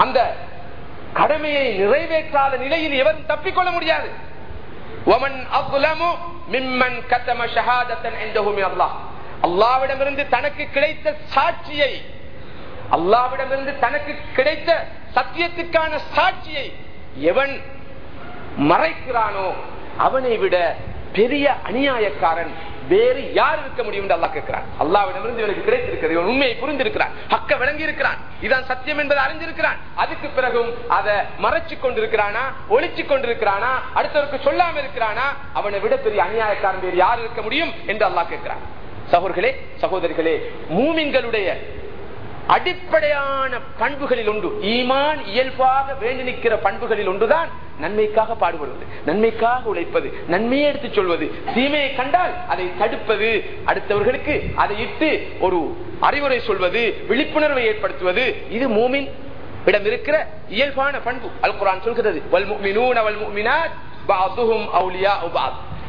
அந்த கடமையை நிறைவேற்றாத நிலையில் எவரும் தப்பிக்கொள்ள முடியாது. அல்லாவிடமிருந்து தனக்கு கிடைத்த சாட்சியை அல்லாவிடமிருந்து தனக்கு கிடைத்த சத்தியத்துக்கான சாட்சியை எவன் மறைக்கிறானோ அவனை விட பெரிய அநியாயக்காரன் வேறு யார் இருக்க முடியும் என்று அல்லா கேட்கிறான். அல்லாவிடமிருந்து இவனுக்கு கிடைத்திருக்கிறது இவன் உண்மையை புரிந்திருக்கிறான். ஹக்க விளங்கி இருக்கிறான் இதான் சத்தியம் என்பதை அறிந்திருக்கிறான். அதுக்கு பிறகும் அதை மறைச்சு கொண்டிருக்கிறானா ஒழிச்சு கொண்டிருக்கிறானா அடுத்தவருக்கு சொல்லாம இருக்கிறானா அவனை விட பெரிய அநியாயக்காரன் வேறு யார் இருக்க முடியும் என்று அல்லா கேட்கிறான். சகோதர்களே சகோதரிகளே மூமின்களுடைய அடிப்படையான பண்புகளில் ஒன்று ஈமான் இயல்பாக வேண்டி நிற்கிற பண்புகளில் ஒன்றுதான் நன்மைக்காக பாடுபடுவது நன்மைக்காக உழைப்பது நன்மையை எடுத்து சொல்வது. தீமையை கண்டால் அதை தடுப்பது. அடுத்தவர்களுக்கு அதை இட்டு ஒரு அறிவுரை சொல்வது விழிப்புணர்வை ஏற்படுத்துவது. இது மூமின் இடம் இருக்கிற இயல்பான பண்பு. அல் குரான் சொல்கிறது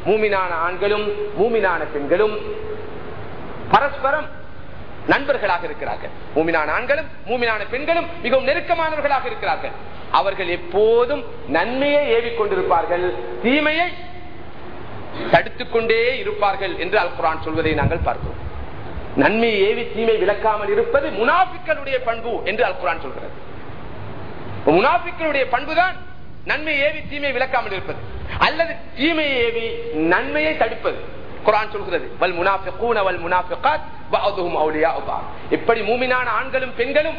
மூமினான ஆண்களும் மூமினான பெண்களும் பரஸ்பரம் நண்பர்களாக இருக்கிறார்கள். மூமினான ஆண்களும் மூமினான பெண்களும் மிகவும் நெருக்கமானவர்களாக இருக்கிறார்கள். அவர்கள் எப்போதும் நன்மையை ஏவிக் கொண்டிருப்பார்கள் தீமையை தடுத்துக் கொண்டே இருப்பார்கள் என்று அல் குரான் சொல்வதை நாங்கள் பார்க்கிறோம். நன்மையை ஏவி தீமை விளக்காமல் இருப்பது முனாபிக்களுடைய பண்பு என்று அல் குரான் சொல்கிறது. முனாபிக்களுடைய பண்புதான் நன்மை ஏவி தீமை விளக்காமல் இருப்பது. அல்லது தீமையை ஏவி நன்மையை தடுப்பது. குரான் சொல்கிறது வல் முனாஃபிகூன வல் முனாஃபிகாத் பஅதுஹும் அவுலியா பஅத் இப்படி மூமினான ஆண்களும் பெண்களும்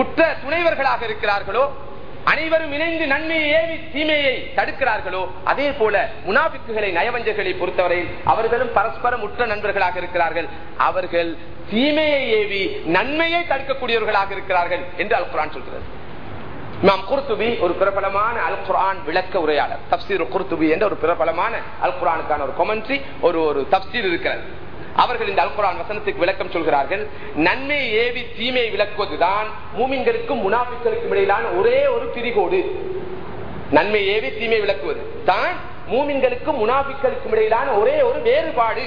உற்ற துணைவர்களாக இருக்கிறார்களோ அனைவரும் இணைந்து நன்மையை ஏவி தீமையை தடுக்கிறார்களோ அதே போல முனாபிக்குகளை நயவஞ்சர்களை பொறுத்தவரையில் அவர்களும் பரஸ்பரம் உற்ற நண்பர்களாக இருக்கிறார்கள். அவர்கள் தீமையை ஏவி நன்மையை தடுக்கக்கூடியவர்களாக இருக்கிறார்கள் என்று அல் குரான் சொல்கிறது. இமாம் குர்துபி ஒரு பிரபலமான அல் குரான் விளக்க உரையாளர். தப்சீர் குர்துபி என்ற ஒரு பிரபலமான அல் குரானுக்கான ஒரு கொமெண்ட்ரி ஒரு ஒரு தப்சீர் இருக்கிறது. அவர்கள் இந்த அல் குரான் வசனத்துக்கு விளக்கம் சொல்கிறார்கள் நன்மை ஏவி தீமை விளக்குவதுதான் மூமின்களுக்கும் முனாபிக்களுக்கும் இடையிலான ஒரே ஒரு பிரிகோடு. நன்மை ஏவி தீமை விளக்குவது தான் மூமின்களுக்கும் முனாபிக்களுக்கும் இடையிலான ஒரே ஒரு வேறுபாடு.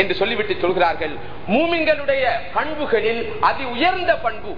என்று சொல்லிவிட்டு சொல்கிறார்கள் மூமின்களுடைய பண்புகளில் அதி உயர்ந்த பண்பு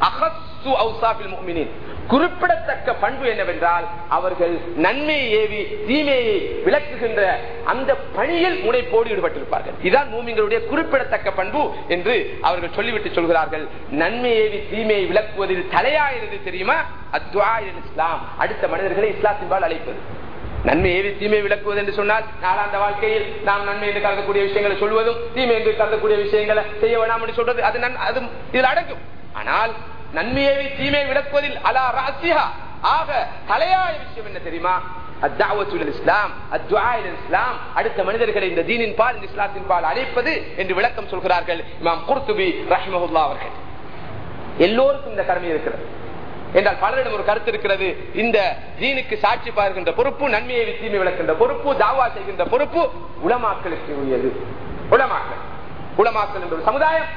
அவுசாபில் குறிப்பிடத்தக்க பண்பு என்னவென்றால் அவர்கள் நன்மையை ஏவி தீமையை விளக்குகின்ற அந்த பணியில் முனைப்போடு ஈடுபட்டிருப்பார்கள். இதுதான் மூமிங்களுடைய குறிப்பிடத்தக்க பண்பு என்று அவர்கள் சொல்லிவிட்டு சொல்கிறார்கள். நன்மை ஏவி தீமையை விளக்குவதில் தலையாயிருந்து தெரியுமா? அத்வா இஸ்லாம். அடுத்த மனிதர்களை இஸ்லாத்தின்பால் அழைப்பது. நன்மை ஏவி தீமை விளக்குவது என்று சொன்னால் நாளாந்த வாழ்க்கையில் நாம் நன்மை என்று கருதக்கூடிய விஷயங்களை சொல்வதும் தீமை என்று கருதக்கூடிய விஷயங்களை செய்ய வேணாம் என்று சொல்றது அது நன்- அது இதில் அடங்கும். ஆனால் நன்மையை தீமை விளக்குவதில் அலா ராசியா ஆக தலையாய விஷயம் என்ன தெரியுமா? இஸ்லாம் இஸ்லாம் அடுத்த மனிதர்களை இந்த தீனின் பால் இந்த இஸ்லாத்தின் பால் அழைப்பது என்று விளக்கம் சொல்கிறார்கள் இமாம் குர்துபி ரஹ்மஹுல்லா அவர்கள். எல்லோருக்கும் இந்த கடமை இருக்கிறது. என்றால் பலரிடம் ஒரு கருத்து இருக்கிறது. இந்த தீனுக்கு சாட்சி பார்க்கின்ற பொறுப்பு நன்மையை தீமை விளக்கின்ற பொறுப்பு தாவா செய்கின்ற பொறுப்பு உளமாக்களுக்கு உரியது. உளமாக்கல் உளமாக்கல் என்ற ஒரு சமுதாயம்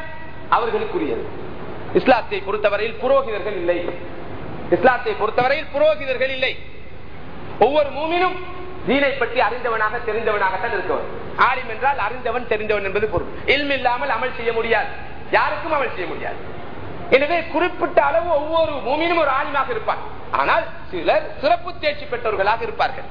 அவர்களுக்குரியது. இஸ்லாத்தை பொறுத்தவரையில் புரோகிதர்கள் இல்லை. இஸ்லாத்தை பொறுத்தவரையில் புரோகிதர்கள் இல்லை. ஒவ்வொரு மூமினும் தீனை பற்றி அறிந்தவனாக தெரிந்தவனாகத்தான் இருக்கவன் ஆலிம் என்றால் அறிந்தவன் தெரிந்தவன் என்பது பொருள். இல்ம் இல்லாமல் அமல் செய்ய முடியாது. யாருக்கும் அமல் செய்ய முடியாது. எனவே குறிப்பிட்ட அளவு ஒவ்வொரு மூமினும் ஒரு ஆலிமாக இருப்பான். ஆனால் சிலர் சிறப்பு தேர்ச்சி பெற்றவர்களாக இருப்பார்கள்.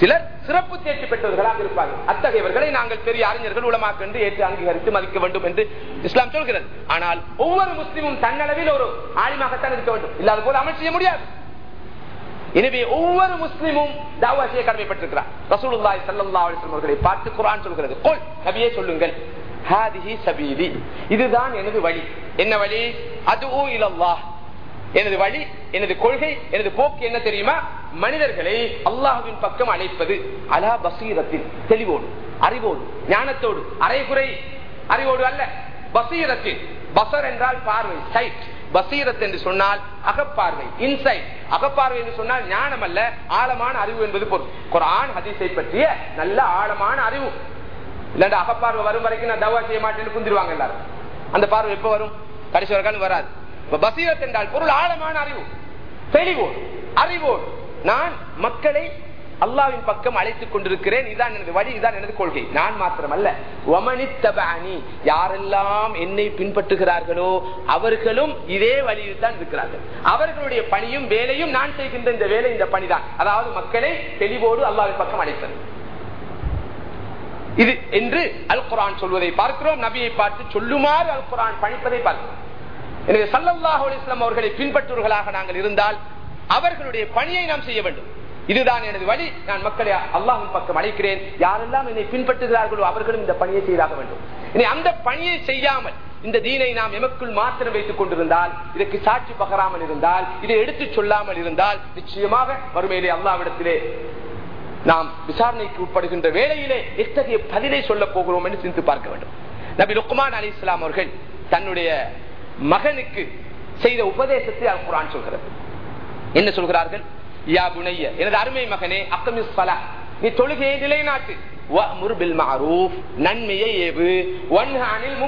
சிலர் சிறப்பு தேர்ச்சி பெற்றவர்களாக இருப்பார்கள். அத்தகையவர்களை நாங்கள் பெரிய அறிஞர்கள் உலமாக்கு என்று ஏற்று அங்கீகரித்து மதிக்க வேண்டும் என்று இஸ்லாம் சொல்கிறது. ஆனால் ஒவ்வொரு முஸ்லீமும் தன்னளவில் ஒரு ஆலிமாகத்தான் இருக்க வேண்டும். இல்லாத போல அமல் செய்ய முடியாது. எனவே ஒவ்வொரு முஸ்லீமும் தாவா செய்ய கடமைப்பட்டிருக்கிறார். ரசூலுல்லாஹி ஸல்லல்லாஹு அவர்களை பார்த்து குரான் சொல்கிறது. கோல் நபியே சொல்லுங்கள். இதுதான் எனது வழி. என்ன வழி? அதுஉ இலல்லாஹ். எனது வழி எனது கொள்கை எனது போக்கு என்ன தெரியுமா? மனிதர்களை அல்லாஹுவின் பக்கம் அழைப்பது. அலா பசீரத்தில் தெளிவோடு அறிவோடு ஞானத்தோடு அரைகுறை அறிவோடு அல்ல பசீரத்தில் பசர் என்றால் பார்வை சைட் பசீரத் என்று சொன்னால் அகப்பார்வை இன்சைட் அகப்பார்வை என்று சொன்னால் ஞானம் அல்ல ஆழமான அறிவு என்பது பொருள். குரான் ஹதீஸை பற்றிய நல்ல ஆழமான அறிவு. இல்லாண்ட அகப்பார்வை வரும் வரைக்கும் நான் தவா செய்ய மாட்டேன்னு குந்திருவாங்க எல்லாரும். அந்த பார்வை எப்ப வரும்? கடைசி வரைக்கும் வராது. பசீரத் என்றால் பொருள் ஆழமான அறிவு தெளிவோடு அறிவோடு. நான் மக்களை அல்லாவின் பக்கம் அழைத்துக் கொண்டிருக்கிறேன். இதான் எனது வழி இதான் எனது கொள்கை. நான் மாத்திரமல்ல. ஒமனித்தபானி யாரெல்லாம் என்னை பின்பற்றுகிறார்களோ அவர்களும் இதே வழியில் தான் இருக்கிறார்கள். அவர்களுடைய பணியும் வேலையும் நான் செய்கின்ற இந்த வேலை இந்த பணிதான். அதாவது மக்களை தெளிவோடு அல்லாவின் பக்கம் அழைப்பது. இது என்று அல் குரான் சொல்வதை பார்க்கிறோம். நபியை பார்த்து சொல்லுமாறு அல் குரான் பணிப்பதை பார்க்கிறோம். எனவே சல்லல்லாஹு அலிஸ்லாம் அவர்களை பின்பற்றுவர்களாக நாங்கள் இருந்தால் அவர்களுடைய பணியை நாம் செய்ய வேண்டும். இதுதான் எனது வழி. நான் மக்களை அல்லாஹின் பக்கம் அழைக்கிறேன். யாரெல்லாம் என்னை பின்பற்றுகிறார்களோ அவர்களும் இந்த பணியை செய்தாக வேண்டும். இனி அந்த பணியை செய்யாமல் இந்த தீனை நாம் எமக்குள் மாத்திரம் வைத்துக் கொண்டிருந்தால் இதற்கு சாட்சி பகராமல் இருந்தால் இதை எடுத்து சொல்லாமல் இருந்தால் நிச்சயமாக வறுமையிலே அல்லாவிடத்திலே நாம் விசாரணைக்கு உட்படுகின்ற வேளையிலே எத்தகைய பதிலை சொல்ல போகிறோம் என்று சிந்தித்து பார்க்க வேண்டும். நபி லுக்மான் அலி இஸ்லாம் அவர்கள் தன்னுடைய மகனுக்கு செய்த உபதேசத்தை அல் குரான் சொல்கிறது. என்ன சொல்கிறார்கள்? யா புனைய எனது அருமை மகனே அக்கமிஸ் பலா நீ தொழுகையை நிலைநாட்டு. நன்மையை ஏவு. வன்ஹானில்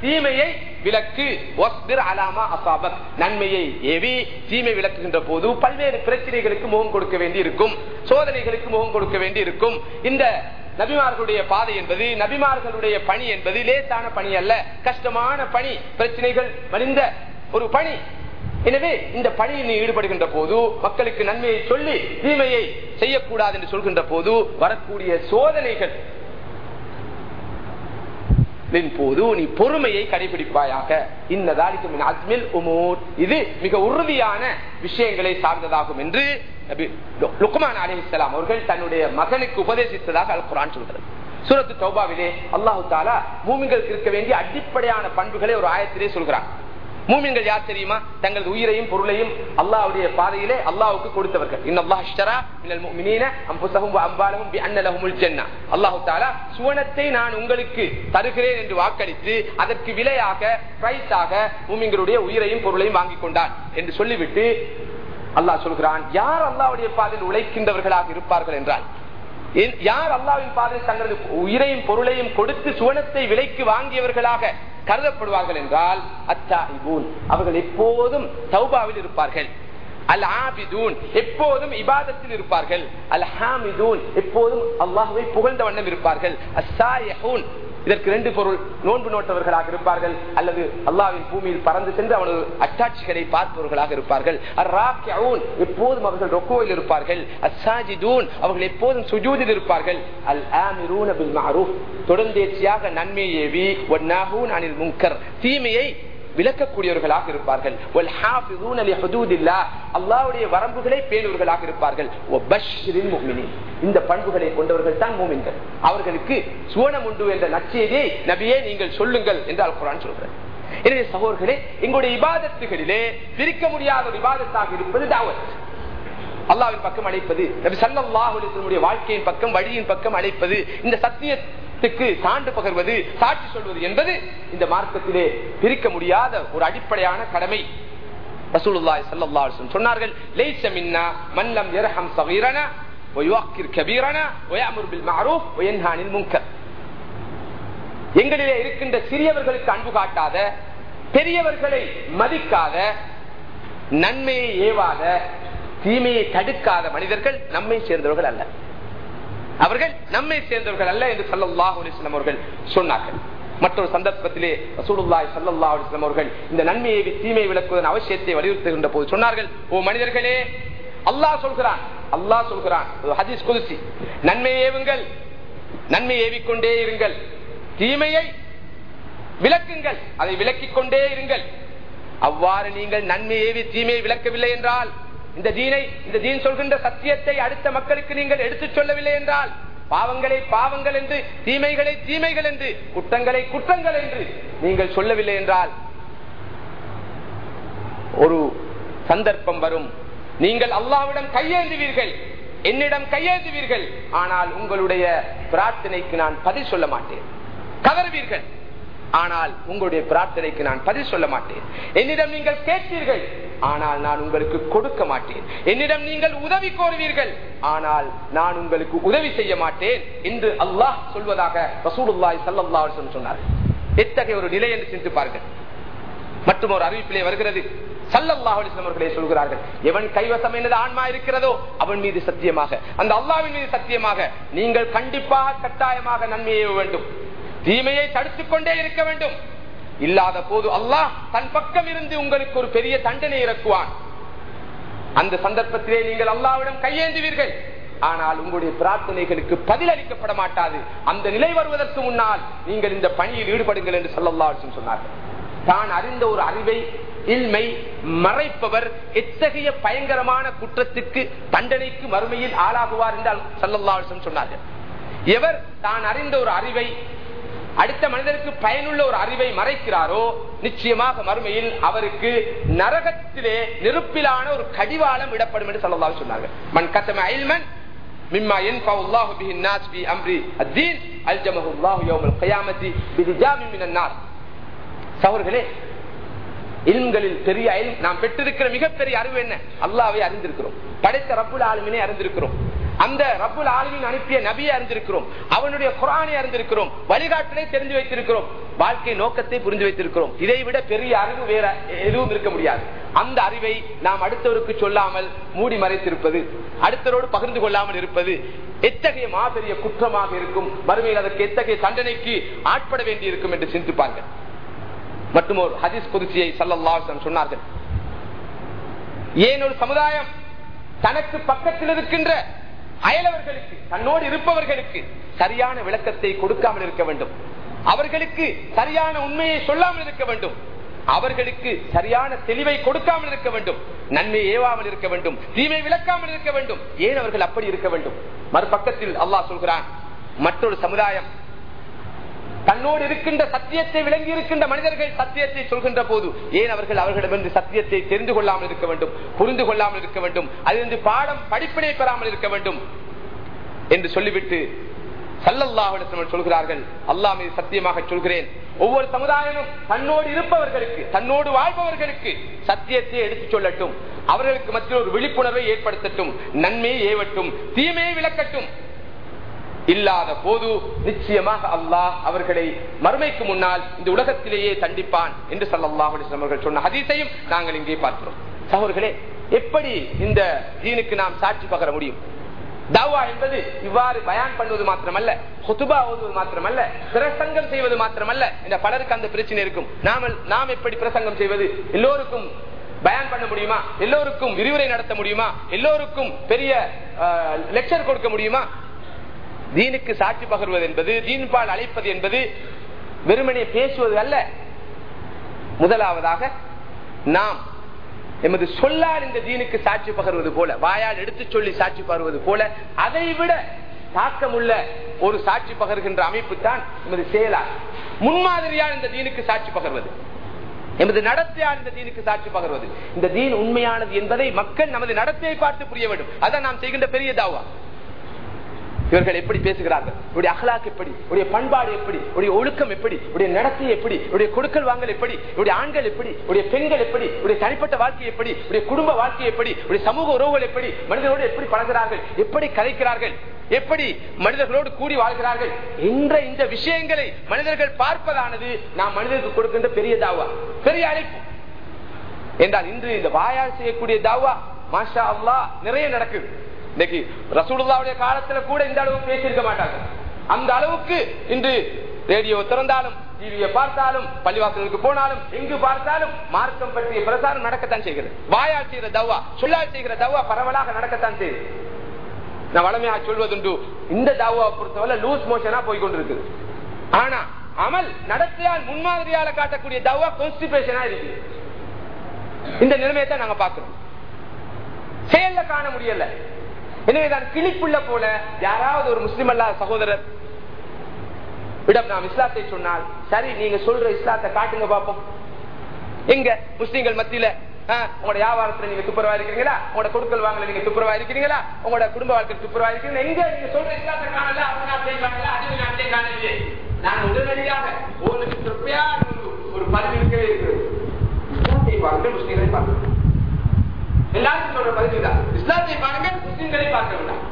தீமையை விலக்கு. அலாமா நன்மையை ஏவி. தீமை விளக்குகின்ற போது பல்வேறு பிரச்சனைகளுக்கு முகம் கொடுக்க வேண்டி இருக்கும் சோதனைகளுக்கு முகம் கொடுக்க வேண்டி இருக்கும் இந்த நபிமார்களுடைய பாதை என்பது நபிமார்களுடைய பணி என்பது லேசான பணி அல்ல கஷ்டமான பணி பிரச்சனைகள் மறிந்த ஒரு பணி. எனவே இந்த பணியில் நீ ஈடுபடுகின்ற போது மக்களுக்கு நன்மையை சொல்லி தீமையை செய்யக்கூடாது என்று சொல்கின்ற போது வரக்கூடிய சோதனைகள் போது நீ பொறுமையை கடைபிடிப்பாயாக. இன்னதாலிக்கும் அஸ்மில் உமூர். இது மிக உறுதியான விஷயங்களை சார்ந்ததாகும் என்று லுக்மான் அலி இஸ்லாம் அவர்கள் தன்னுடைய மகனுக்கு உபதேசித்ததாக அல் குரான் சொல்கிறது. சூரத்து சௌபாவிலே அல்லாஹு தாலா பூமிகளுக்கு இருக்க வேண்டிய அடிப்படையான பண்புகளை ஒரு ஆயத்திலே சொல்கிறான். மூமின்கள் யார் தெரியுமா? தங்களது உயிரையும் பொருளையும் அல்லாவுடைய பாதையிலே அல்லாவுக்கு கொடுத்தவர்கள். அல்லாஹு தாலா சுவனத்தை நான் உங்களுக்கு தருகிறேன் என்று வாக்களித்து அதற்கு விலையாக பிரைஸாக மூமிங்களுடைய உயிரையும் பொருளையும் வாங்கி கொண்டான் என்று சொல்லிவிட்டு அல்லாஹ் சொல்கிறான் யார் அல்லாவுடைய பாதையில் உழைக்கின்றவர்களாக இருப்பார்கள்? என்றால் யார் அல்லாவின் பாதையில் தங்களது உயிரையும் பொருளையும் கொடுத்து சுவனத்தை விலைக்கு வாங்கியவர்களாக கருதப்படுவார்கள் என்றால் அத்தாஹிபூன் அவர்கள் எப்போதும் சௌபாவில் இருப்பார்கள். அல் ஆபிதூன் எப்போதும் இபாதத்தில் இருப்பார்கள். அல் ஹாமிதூன் எப்போதும் அல்லாஹுவை புகழ்ந்த வண்ணம் இருப்பார்கள். அஸ்ஸாயஹூன் இதற்கு ரெண்டு பொருள். நோன்பு நோட்டவர்களாக இருப்பார்கள் அல்லது அல்லாவின் பூமியில் பறந்து சென்று அவனது அட்டாட்சிகளை பார்ப்பவர்களாக இருப்பார்கள். எப்போதும் அவர்கள் ரொக்கோவில் இருப்பார்கள். அசாஜிதூன் அவர்கள் எப்போதும் சுஜூதில் இருப்பார்கள். அல் ஆமிரூன் அபில் மாரூப் தொடர்ந்தேர்ச்சியாக நன்மை ஏவி அனில் முங்கர் தீமையை விளக்கக்கூடியவர்களாக இருப்பார்கள். அல்லாவுடைய வரம்புகளை பேணுவர்களாக இருப்பார்கள். இந்த பண்புகளை கொண்டவர்கள் தான் மூமின்கள் அவர்களுக்கு சுவனம் உண்டு என்ற நச்செய்தியை நபியே நீங்கள் சொல்லுங்கள் என்று குரான் சொல்கிறார் எனவே சகோதரர்களே எங்களுடைய இபாதத்துகளிலே பிரிக்க முடியாத ஒரு விவாதத்தாக இருப்பது தாவத். அல்லாவின் பக்கம் அழைப்பது நபி சல்லாஹுடைய வாழ்க்கையின் பக்கம் வழியின் பக்கம் அழைப்பது இந்த சத்திய சான்று பகர்வது சாட்சி சொல்வது என்பது இந்த மார்க்கத்திலே பிரிக்க முடியாத ஒரு அடிப்படையான கடமை. ரசூலுல்லாஹி ஸல்லல்லாஹு சொன்னார்கள் லைஸ மின்னா மன் லம் யர்ஹம் ஸகீரனா வயுக்கிர் கபீரனா வயஅமுரு பில் மஅரூஃப் வயன்ஹா எங்களிலே இருக்கின்ற சிறியவர்களுக்கு அன்பு காட்டாத பெரியவர்களை மதிக்காத நன்மையை ஏவாத தீமையை தடுக்காத மனிதர்கள் நம்மை சேர்ந்தவர்கள் அல்ல. அவர்கள் நம்மை சேர்ந்தவர்கள் அல்ல என்று சல்லாஹ் அலிஸ்லாம் அவர்கள் சொன்னார்கள். மற்றொரு சந்தர்ப்பத்திலே ரசூலுல்லாய் சல்லா அலிஸ்லாம் அவர்கள் இந்த நன்மையை தீமை விளக்குவதன் அவசியத்தை வலியுறுத்துகின்ற போது சொன்னார்கள் ஓ மனிதர்களே அல்லாஹ் சொல்கிறான் அல்லாஹ் சொல்கிறான். ஹதீஸ் குதிசி நன்மை ஏவுங்கள் நன்மை ஏவிக்கொண்டே இருங்கள் தீமையை விளக்குங்கள் அதை விளக்கிக் கொண்டே இருங்கள். அவ்வாறு நீங்கள் நன்மை ஏவி தீமையை விளக்கவில்லை என்றால் இந்த தீனை இந்த தீன் சொல்கின்ற சத்தியத்தை அடுத்த மக்களுக்கு நீங்கள் எடுத்துச் சொல்லவில்லை என்றால் பாவங்களை பாவங்கள் என்று தீமைகளை தீமைகள் என்று குற்றங்களை குற்றங்கள் என்று நீங்கள் சொல்லவில்லை என்றால் ஒரு சந்தர்ப்பம் வரும். நீங்கள் அல்லாவிடம் கையேந்துவீர்கள். என்னிடம் கையேந்துவீர்கள். ஆனால் உங்களுடைய பிரார்த்தனைக்கு நான் பதில் சொல்ல மாட்டேன். கதறுவீர்கள் ஆனால் உங்களுடைய பிரார்த்தனைக்கு நான் பதில் சொல்ல மாட்டேன். என்னிடம் நீங்கள் கேட்பீர்கள். ஆனால் நான் உங்களுக்கு கொடுக்க மாட்டேன். என்னிடம் நீங்கள் உதவி கோருவீர்கள். ஆனால் நான் உங்களுக்கு உதவி செய்ய மாட்டேன் என்று அல்லாஹ் சொல்வதாக ரசூலுல்லாய் சல்லா சொன்னார். எத்தகைய ஒரு நிலை என்று சிந்து பாருங்கள். மற்றும் ஒரு அறிவிப்பிலே வருகிறது. சல்லல்லாஹர்களே சொல்கிறார்கள் எவன் கைவசம் என்னது ஆன்மா இருக்கிறதோ அவன் மீது சத்தியமாக அந்த அல்லாவின் மீது சத்தியமாக நீங்கள் கண்டிப்பாக கட்டாயமாக நன்மையை வேண்டும். தீமையை தடுத்துக் கொண்டே இருக்க வேண்டும். இல்லாத போது அல்லாஹ் தன் பக்கம் இருந்து உங்களுக்கு ஒரு பெரிய தண்டனை இறக்குவான். அந்த சந்தர்ப்பத்திலே நீங்கள் அல்லாவிடம் கையேந்துவீர்கள். ஆனால் உங்களுடைய பிரார்த்தனைகளுக்கு பதில் அளிக்கப்பட மாட்டாது. அந்த நிலை வருவதற்கு முன்னால் நீங்கள் இந்த பணியில் ஈடுபடுங்கள் என்று சொல்லல்லா சொன்னார்கள். தான் அறிந்த ஒரு அறிவை இல்மை மறைப்பவர் எத்தகைய பயங்கரமான குற்றத்துக்கு தண்டனைக்கு மறுமையில் ஆளாகுவார் என்றால் சல்லல்லா சொன்னார்கள். எவர் தான் அறிந்த ஒரு அறிவை அடுத்த மனிதருக்கு பயனுள்ள ஒரு அறிவை மறைக்கிறாரோ நிச்சயமாக மறுமையில் அவருக்கு நரகத்திலே நெருப்பிலான ஒரு கடிவாளம் விடப்படும் என்று சொல்லலாம் சொன்னார்கள் மண் கத்தம அயில்மன் மிம்மா ينفع الله به الناس في امر الدين الجمه الله يوم القيامه بحجاب من النار சகோதரர்களே இல்ம்களில் பெரிய இல்ம் நாம் பெற்றிருக்கிற மிகப்பெரிய அறிவு என்ன அல்லாவை அறிந்திருக்கிறோம் படைத்த ரப்புல் ஆளுமினை அறிந்திருக்கிறோம் அந்த ரப்புல் ஆளுமின் அனுப்பிய நபியை அறிந்திருக்கிறோம். அவனுடைய குரானை அறிந்திருக்கிறோம். வழிகாட்டலை தெரிஞ்சு வைத்திருக்கிறோம். வாழ்க்கை நோக்கத்தை புரிந்து வைத்திருக்கிறோம். இதை விட பெரிய அறிவு வேற எதுவும் இருக்க முடியாது. அந்த அறிவை நாம் அடுத்தவருக்கு சொல்லாமல் மூடி மறைத்திருப்பது அடுத்தவரோடு பகிர்ந்து கொள்ளாமல் இருப்பது எத்தகைய மாபெரிய குற்றமாக இருக்கும்? வறுமையில் அதற்கு எத்தகைய தண்டனைக்கு ஆட்பட வேண்டி இருக்கும் என்று சிந்திப்பார்கள் மற்றும் ஒரு ஹதீஸ் குதிசியை சல்லல்லாஹு சொன்னார்கள். ஏன் ஒரு சமுதாயம் தனக்கு பக்கத்தில் இருக்கின்ற அயலவர்களுக்கு தன்னோடு இருப்பவர்களுக்கு சரியான விளக்கத்தை கொடுக்காமல் இருக்க வேண்டும். அவர்களுக்கு சரியான உண்மையை சொல்லாமல் இருக்க வேண்டும். அவர்களுக்கு சரியான தெளிவை கொடுக்காமல் இருக்க வேண்டும். நன்மை ஏவாமல் இருக்க வேண்டும். தீமை விளக்காமல் இருக்க வேண்டும். ஏன் அவர்கள் அப்படி இருக்க வேண்டும்? மறுபக்கத்தில் அல்லாஹ் சொல்கிறான் மற்றொரு சமுதாயம் தன்னோடு இருக்கின்ற சத்தியத்தை விளங்கி இருக்கின்ற மனிதர்கள் சத்தியத்தை சொல்கின்ற போது ஏன் அவர்கள் அவர்களிடமிருந்து சத்தியத்தை தெரிந்து கொள்ளாமல் இருக்க வேண்டும் புரிந்து கொள்ளாமல் இருக்க வேண்டும் அதிலிருந்து பாடம் படிப்பினை பெறாமல் இருக்க வேண்டும் என்று சொல்லிவிட்டு சல்லல்லாஹிடம் சொல்கிறார்கள். அல்லா மீது சத்தியமாக சொல்கிறேன். ஒவ்வொரு சமுதாயமும் தன்னோடு இருப்பவர்களுக்கு தன்னோடு வாழ்பவர்களுக்கு சத்தியத்தை எடுத்துச் சொல்லட்டும். அவர்களுக்கு மத்தியில் ஒரு விழிப்புணர்வை ஏற்படுத்தட்டும் நன்மையை ஏவட்டும் தீமையை விளக்கட்டும். இல்லாத போது நிச்சயமாக அல்லாஹ் அவர்களை மறுமைக்கு முன்னால் இந்த உலகத்திலேயே தண்டிப்பான் என்று சல்லாஹ் அவர்கள் சொன்ன ஹதீஸையும் நாங்கள் இங்கே பார்க்கிறோம். சகோர்களே எப்படி இந்த தீனுக்கு நாம் சாட்சி பகர முடியும்? தாவா என்பது இவ்வாறு பயான் பண்ணுவது மாத்திரமல்ல ஹுத்துபா ஓதுவது மாத்திரமல்ல பிரசங்கம் செய்வது மாத்திரமல்ல இந்த பலருக்கு அந்த பிரச்சனை இருக்கும். நாம நாம் எப்படி பிரசங்கம் செய்வது? எல்லோருக்கும் பயான் பண்ண முடியுமா? எல்லோருக்கும் விரிவுரை நடத்த முடியுமா? எல்லோருக்கும் பெரிய லெக்சர் கொடுக்க முடியுமா? தீனுக்கு சாட்சி பகர்வது என்பது தீன்பால் அழைப்பது என்பது வெறுமனே பேசுவது அல்ல. முதலாவதாக நாம் எமது சொல்லால் இந்த தீனுக்கு சாட்சி பகர்வது போல வாயால் எடுத்து சொல்லி சாட்சி பகர்வது போல அதை விட தாக்கமுள்ள ஒரு சாட்சி பகர்கின்ற அமைப்பு தான் எமது செயலால். முன்மாதிரியால் இந்த தீனுக்கு சாட்சி பகர்வது. எமது நடத்தையால் இந்த தீனுக்கு சாட்சி பகர்வது. இந்த தீன் உண்மையானது என்பதை மக்கள் நமது நடத்தையை பார்த்து புரிய வேண்டும். அதான் நாம் செய்கின்ற பெரிய தாவா. இவர்கள் எப்படி பேசுகிறார்கள்? உடைய அகலாக் எப்படி? உடைய பண்பாடு எப்படி? உடைய ஒழுக்கம் எப்படி? உடைய நடத்தை எப்படி? உடைய கொடுக்கல் வாங்கல் எப்படி? உடைய ஆண்கள் எப்படி? உடைய பெண்கள் எப்படி? உடைய தனிப்பட்ட வாழ்க்கை எப்படி? உடைய குடும்ப வாழ்க்கை எப்படி? உடைய சமூக உறவுகள் எப்படி? மனிதர்களோடு எப்படி பழகிறார்கள் எப்படி கலைக்கிறார்கள் எப்படி மனிதர்களோடு கூடி வாழ்கிறார்கள்? என்ற இந்த விஷயங்களை மனிதர்கள் பார்ப்பதானது நாம் மனிதருக்கு கொடுக்கின்ற பெரிய தாவா பெரிய அழைப்பு. என்றால் இன்று இந்த வாயால் செய்யக்கூடிய தாவா மாஷா அல்லா நிறைய நடக்குது. இன்னைக்கு ரசூலுல்லாவுடைய காலத்துல கூட இந்த அளவுக்கு பேசியிருக்க மாட்டாங்க. அந்த அளவுக்கு இன்று ரேடியோ திறந்தாலும் டிவியை பார்த்தாலும் பள்ளிவாசலுக்கு போனாலும் எங்கு பார்த்தாலும் மார்க்கம் பற்றிய பிரசாரம் நடக்கத்தான் செய்கிறது. வாயால் செய்கிற தவா சொல்லால் செய்கிற தவா பரவலாக நடக்கத்தான் செய்யுது. நான் வளமையாக சொல்வதுண்டு இந்த தாவா பொறுத்தவரை லூஸ் மோஷனா போய் ஆனா அமல் நடத்தையால் முன்மாதிரியால காட்டக்கூடிய தவா கான்ஸ்டிபேஷனா இருக்கு. இந்த நிலைமையை தான் நாங்க பாக்குறோம் செயல்ல காண முடியல. எனவேதான் கிளிப்புள்ள போல யாராவது ஒரு முஸ்லிம் அல்லாத சகோதரர் இடம் நாம் இஸ்லாத்தை சொன்னால் சரி நீங்க சொல்ற இஸ்லாத்தை காட்டுங்க பாப்போம் எங்க முஸ்லீம்கள் மத்தியில உங்களோட வியாபாரத்துல நீங்க துப்புரவா இருக்கிறீங்களா உங்களோட கொடுக்கல் வாங்கல நீங்க துப்புரவா இருக்கிறீங்களா உங்களோட குடும்ப வாழ்க்கை துப்புரவா இருக்கீங்களா எங்க நீங்க சொல்ற இஸ்லாத்தை காணல அது நான் உடனடியாக ஒரு பதிவு இருக்கவே இருக்கிறது. முஸ்லீம்களை பாருங்கள் எல்லாருக்கும் சொல்ற பதிவு தான் இஸ்லாத்தை பாருங்கள் முஸ்லிம்களை பார்க்க வேண்டாம்